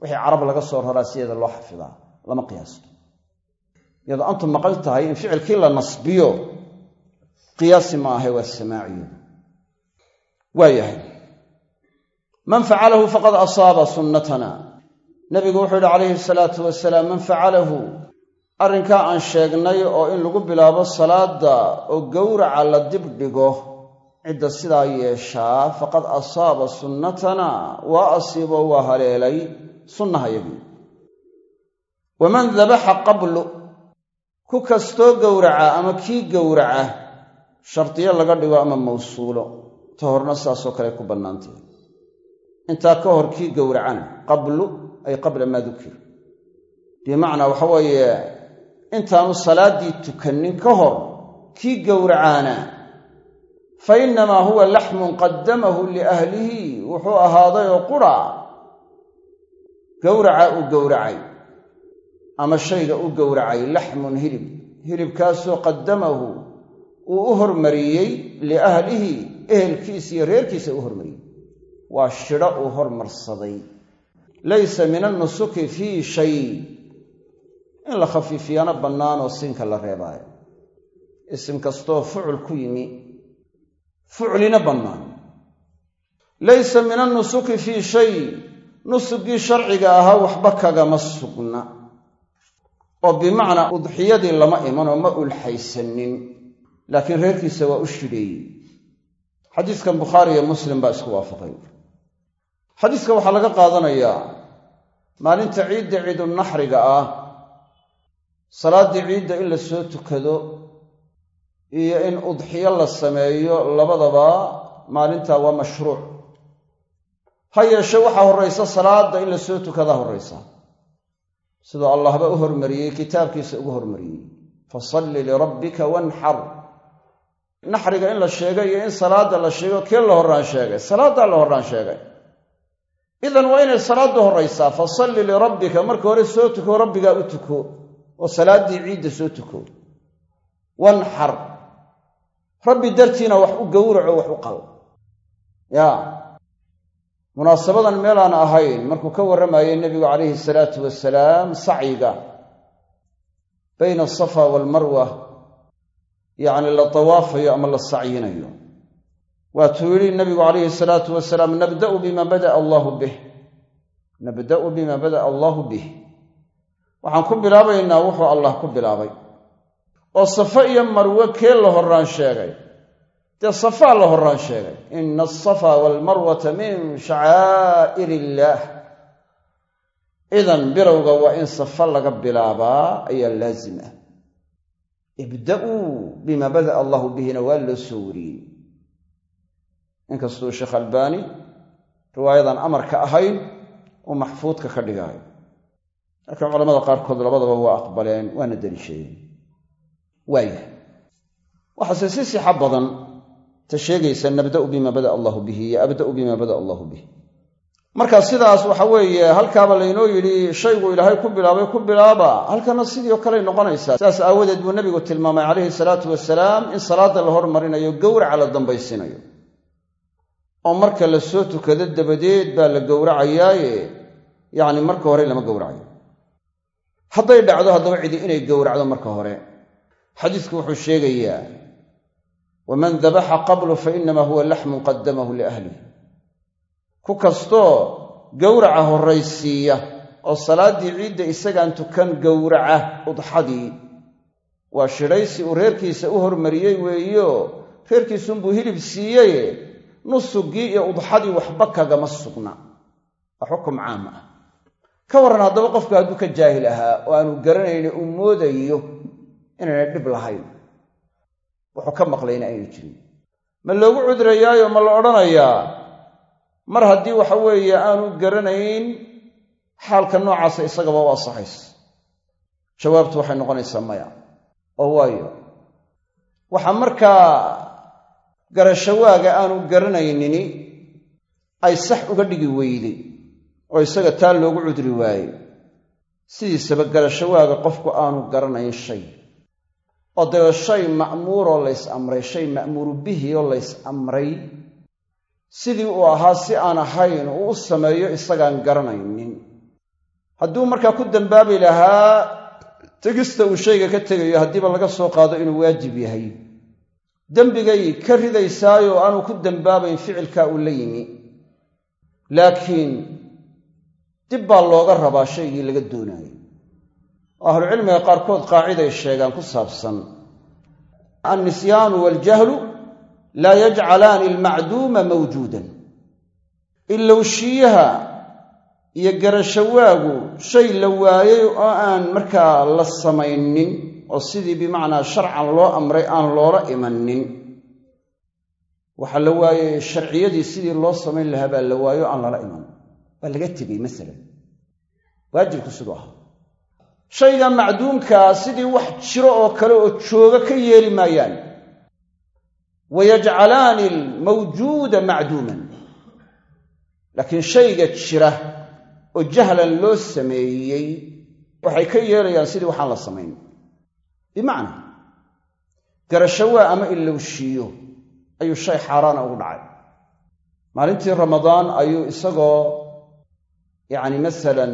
wixii carab laga soo raraa sideeda loo xafidaa lama qiyaasto iyadoo antu maqal tahay in ficilkii la nasbiyo qiyaasi ma ahay waa samaaciyo waa yahay. Man facalahu faqad asaaba sunnatana. Nabigu wuxuu yihi calayhi salaatu wasalaam man facalahu arrinkaa aan sheegnay oo in lagu bilaabo salaadda oo gowraca la dibdhigo cidda sidaa yeeshaa faqad asaaba sunnatana waa asiibo waa haleelay. Sunnahayagii waman dabaxa qablu ku kastoo gowraca ama kii gowraca shardiyo laga dhigo ama mawsuulo ta horna saasoo kale ku bannaantay intaa ka hor kii gowracana qablu ay qabla maa dukir. Bimacnaa waxa weeye intaanu salaaddii tukannin ka hor kii gowracaana fa innamaa huwa laxmun qaddamahu liahlihi wuxuu ahaaday oo qura gowraca uu gowracay ama shayga u gowracay laxmun hilib. Hilibkaasoo qaddamahu uu u hormariyey liahlihi ehelkiisa iyo reerkiisa u hormariyey waa shidho uu hormarsaday. Laysa min annusuki fii shay. In la khafiifiyaana bannaanoo siinka la reebaayo. Isim kastoo fucul ku yimi fuclina bannaan. Laysa min annusuki fii shay. Nusugii sharciga ahaa waxba kagama sugna. Oo bimacnaa udxiyadii lama imanoo ma ulxaysanin. Laakiin reerkiisa waa u shidheeyey xadiiskan bukhaari iyo muslim baa isku waafaqay. Xadiiska waxaa laga qaadanayaa maalinta ciidda ciidunaxriga ah salaaddii ciidda in la soo tukado iyo in udxiyo la sameeyo labadaba maalintaa waa mashruuc. Ha yeeshe waxaa horraysa salaadda in la soo tukadaa horraysa. Sidoo allahba u hormariyey kitaabkiisa ugu hormariyey. Fasalli lirabbika wanxar naxriga in la sheegay iyo in salaadda la sheego kee la horraan sheegay? Salaaddaa la horraan sheegay. Idan waa inay salaaddu horraysaa. Fasalli lirabbika marka hore soo tuko rabbigaa u tuko oo salaaddii ciidda soo tuko. Wanxar. Rabbi dartiina wax u gowraco wax u qal. Ya munaasabadan meelaan ahayn markuu ka warramayay nebigu calayhi salaatu wasalaam sacyiga bayna asafa waalmarwa yacni la tawaafayo ama la sacyinayo. Waatuu yidhi nabigu calayhi salaatu wasalaam nabda'u bima bada'a allaahu bih. Nabda'u bima bada'a allaahu bih. Waxaan ku bilaabaynaa wuxuu allah ku bilaabay. Oo safa iyo marwe kee la horraan sheegay? Dee safaa la horraan sheegay. Ina alsafa waalmarwata min shacaa'ir illaah idan bilowga waa in safa laga bilaabaa ayaa laazim ah ibda'uu bima bada'a allahu bihina waa loo soo wariyey. Inkastuu sheekh albaani riwaayadan amarka ahayn uu maxfuudka ka dhigaayo. Laakiin culamada qaarkood labadaba waa aqbaleen waana deliishadeen waaya waxaase si sixa badan ta sheegaysa nabda'u bima bada'a allahu bihi iyo abda'u bima bada'a allahu bihi marka sidaas waxa weeye halkaaba laynoo yidhi shaygu ilaahay ku bilaabay ku bilaaba. Halkana sidii oo kaley noqonaysaa. Sidaas aawadeed buu nebigu tilmaamay calayhi salaatu wasalaam in salaadda la hormarinayo gowraca la dambaysinayo. Oo marka la soo tukado dabadeed baa la gowracayaaye. Yacni marka hore lama gowracayo. Hadday dhacdo haddaba cidi inay gowracdo marka hore. Xadiisku wuxuu sheegayaa waman dabaxa qablu fa inamaa huwa laxmun qadamahu liahlih ku kastoo gowraca horraysiiya oo salaaddii ciidda isagaan tukan gowraca udxadii. Waa shidhaysi uu reerkiisa u hormariyey weeyo. Reerkiisunbuu hilib siiyeye. Nusugii iyo udxadii waxba kagama sugna. Waa xukum caam ah. Ka warran haddaba qofku hadduu ka jaahil ahaa oo aanu garanayni uu moodayo inaynay dhib lahayn. Wuxuu ka maqlayna aynu jirin ma loogu cudrayaayo ma la odhanayaa mar haddii waxa weeye aanu garanayn xaalka noocaasa isagaba u asaxaysa jawaabtu waxay noqonaysaa maya. Oo waayo waxaa markaa garashawaaga aanu garanaynini ay sax uga dhigi weyday oo isaga taa loogu cudri waayey sidiisaba garashawaaga qofku aanu garanayn shay. Oo dee shay ma'muuroo lays amray shay ma'muuru bihi oo lays amray sidii uu ahaa si aan ahayn uu u sameeyo isagaan garanaynin. Hadduu markaa ku dambaabi lahaa tegista uu shayga ka tegayo haddiiba laga soo qaado inuu waajib yahay. Dembigay ka ridaysaayoo aanu ku dambaabayn ficilkaa uu la yimi. Laakiin dib baa looga rabaa shaygii laga doonaayo. Oo ahlucilmiga qaarkood qaaciday sheegaan ku saabsan annisyaanu waaljahlu laa yajcalaani almacduuma mawjuudan ilowshiyaha iyo garashawaagu shay la waayey oo aan markaa la samaynin oo sidii bimacnaa sharcan loo amray aan loola imanin waxaa la waayey sharciyadii sidii loo samayn lahaa baa la waayo aan lala iman waa laga tegey masalan waajibku siduu ahaa shayga macduumkaa sidii wax jiro oo kale oo jooga ka yeeli maayaan wayajcalaani almawjuuda macduuman laakiin shayga jira oo jahlan loo sameeyey waxay ka yeelayaan sidii waxaan la samayn bimacnaa garashawaa ama ilowshiiyo ayuu shay xaaraana ugu dhacay maalintii ramadaan ayuu isagoo yacni masalan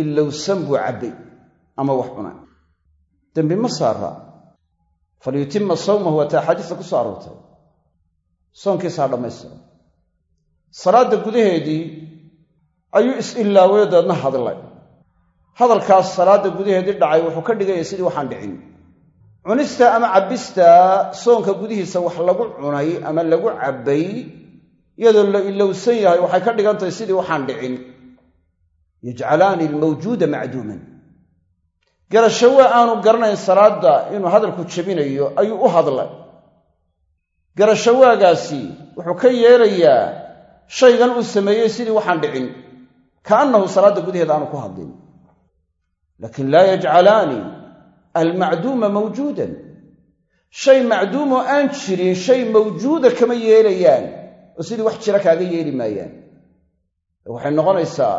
ilowsan buu cabbay ama wax cunay dembi ma saara falyutima sawmahu waata axaadiista ku soo aroortay. Soonkiisa ha dhammaystira salaadda gudaheedii ayuu is-ilaaway dabeedna hadlay. Hadalkaas salaadda gudaheedii dhacay wuxuu ka dhigaya sidii waxaan dhicin. Cunista ama cabbista soonka gudihiisa wax lagu cunay ama lagu cabbay iyadoo la ilowsan yahay waxay ka dhigan tahay sidii waxaan dhicin. Yajcalaani almawjuuda macduuman garashawaa aanu garanayn salaadda inuu hadalku jebinayo ayuu u hadlay. Garashawaagaasi wuxuu ka yeelayaa shaygan uu sameeyey sidii waxaan dhicin. Kaannahu salaadda gudaheeda aanu ku hadlin. Laakiin laa yajcalaani almacduuma mawjuudan. Shay macduumoo aan jirin shay mawjuuda kama yeelayaan oo sidii wax jira kaaga yeeli maayaan. Waxay noqonaysaa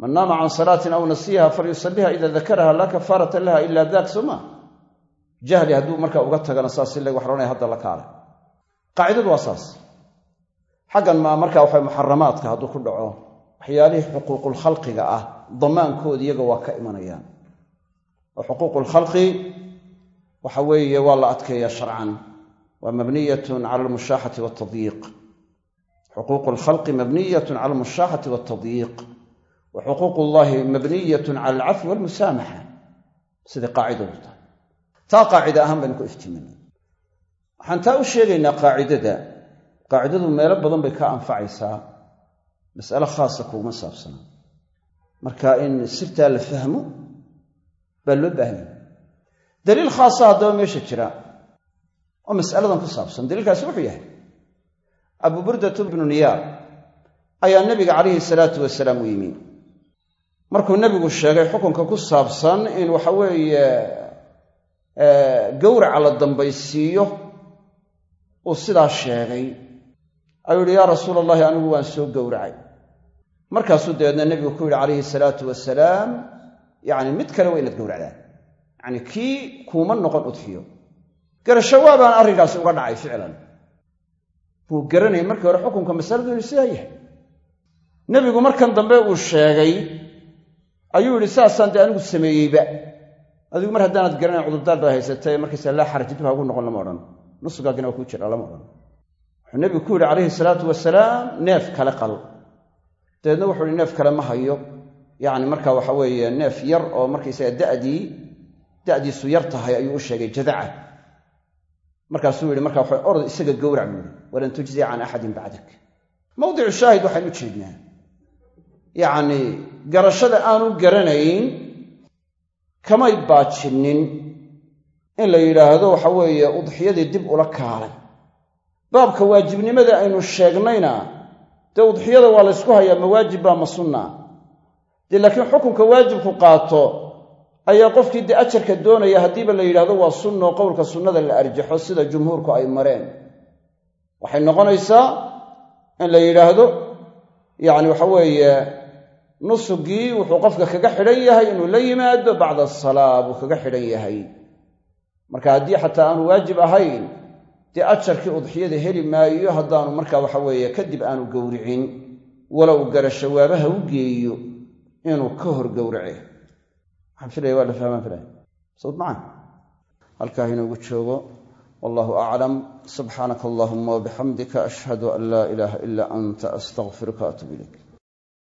man naama can salaatin aw nasiyaha falyusaliha ida dakaraha laa kafaarata laha ila dak soma jahli hadduu markaa uga tagana saas si leg wax lohanaya hadda la kaale qaacidadu waa saas. Xaggan maa markaa waxa muxaramaadka hadduu ku dhaco waxyaalihii xuquuqulkhalqiga ah damaankood iyaga waa ka imanayaan. Oo xuquuqulkhalqi waxa weeye waa la adkeeyaa sharcan. Waa mabniyatun cala almushaaxati waltadyiiq xuquuqu lkhalqi mabniyatun cala almushaaxati waltadyiiq wa xuquuq ullahi mabniyatun cala alcafwi walmusaamaxa sidai qaacidadu tahay taa qaacida ahaan baynu ku iftiiminay waxaan taa u sheegaynaa qaacidada qaacidadu meelo badan bay ka anfacaysaa. Mas'ale khaasa kuuma saabsana marka in sirtaa la fahmo baa loo baahan yahay. Daliil khaasa haddaba meesha jira oo mas'aladan ku saabsan. Daliilkaasi wuxuu yahay abu burdatu bnu niyaar ayaa nebiga calayhi salaatu wasalaam u yimi markuu nebigu sheegay xukunka ku saabsan in waxa weeye gowraca la dambaysiiyo uu sidaa sheegay. Ayuu yihi yaa rasuula allahi anigu waan soo gowracay markaasuu dabeedna nebigu ku yidhi calayhi salaatu wasalaam yacni mid kale waa inaad gowracdaa yacni kii kuuma noqon udxiyo garashawaa baan arrinkaasi uga dhacay ficlan. Wuu garanayay markii hore xukunka masaladu inuu sidaa yahay. Nebigu markan dambe uu sheegay ayuu yidhi saasaan dee anigu sameeyeyba. Adigu mar haddaanad garanayn cudurdaar baad haysatay markaysa laa xaraj dib noqon lama odhan. Nusugaagina waa kuu jira lama odhan. Wuxuu nebigu ku yidhi calayhi salaatu wasalaam neef kale qal. Dabeedna wuxuu ihi neef kale ma hayo. Yacni marka waxa weeye neef yar oo markaysaga da'dii da'diisu yar tahay ayuu u sheegay jadaca. Markaasuu yidhi marka waxa orod isaga gowrac buu yihi walan tujziya can axadin bacdak. Mawdicu shaahid waxaynu jeednaa. Yacni garashada aanu garanayn kamay baajinnin. In la yidhaahdo waxa weeye udxiyadii dib ula kaalay. Baabka waajibnimada aynu sheegnayna dee udxiyada waa laysku hayaa ma waajib baa ma sunna dee laakiin xukunka waajibku qaato ayaa qofkii dee ajarka doonaya haddiiba la yidhahdo waa sunno qowlka sunnada la arjaxo sida jumhuurku ay mareen. Waxay noqonaysaa in la yidhaahdo yacni waxa weeye nusugii wuxuu qofka kaga xidhan yahay inuu la yimaado bacda asalaa buu kaga xidhan yahay. Marka haddii xataa aanu waajib ahayn dee ajarkii udxiyada heli maayo haddaanu marka waxa weeye kadib aanu gowricin walow garasho waabaha u geeyo inuu ka hor gowrace waxaan filaya waa la fahmaan filaya sawd macaan. Halkaa inoogu joogo wallahu aclam subxaanaka allahuma wabixamdika ashhadu an laa ilaaha ilaa anta astaqfiruka atub ilayk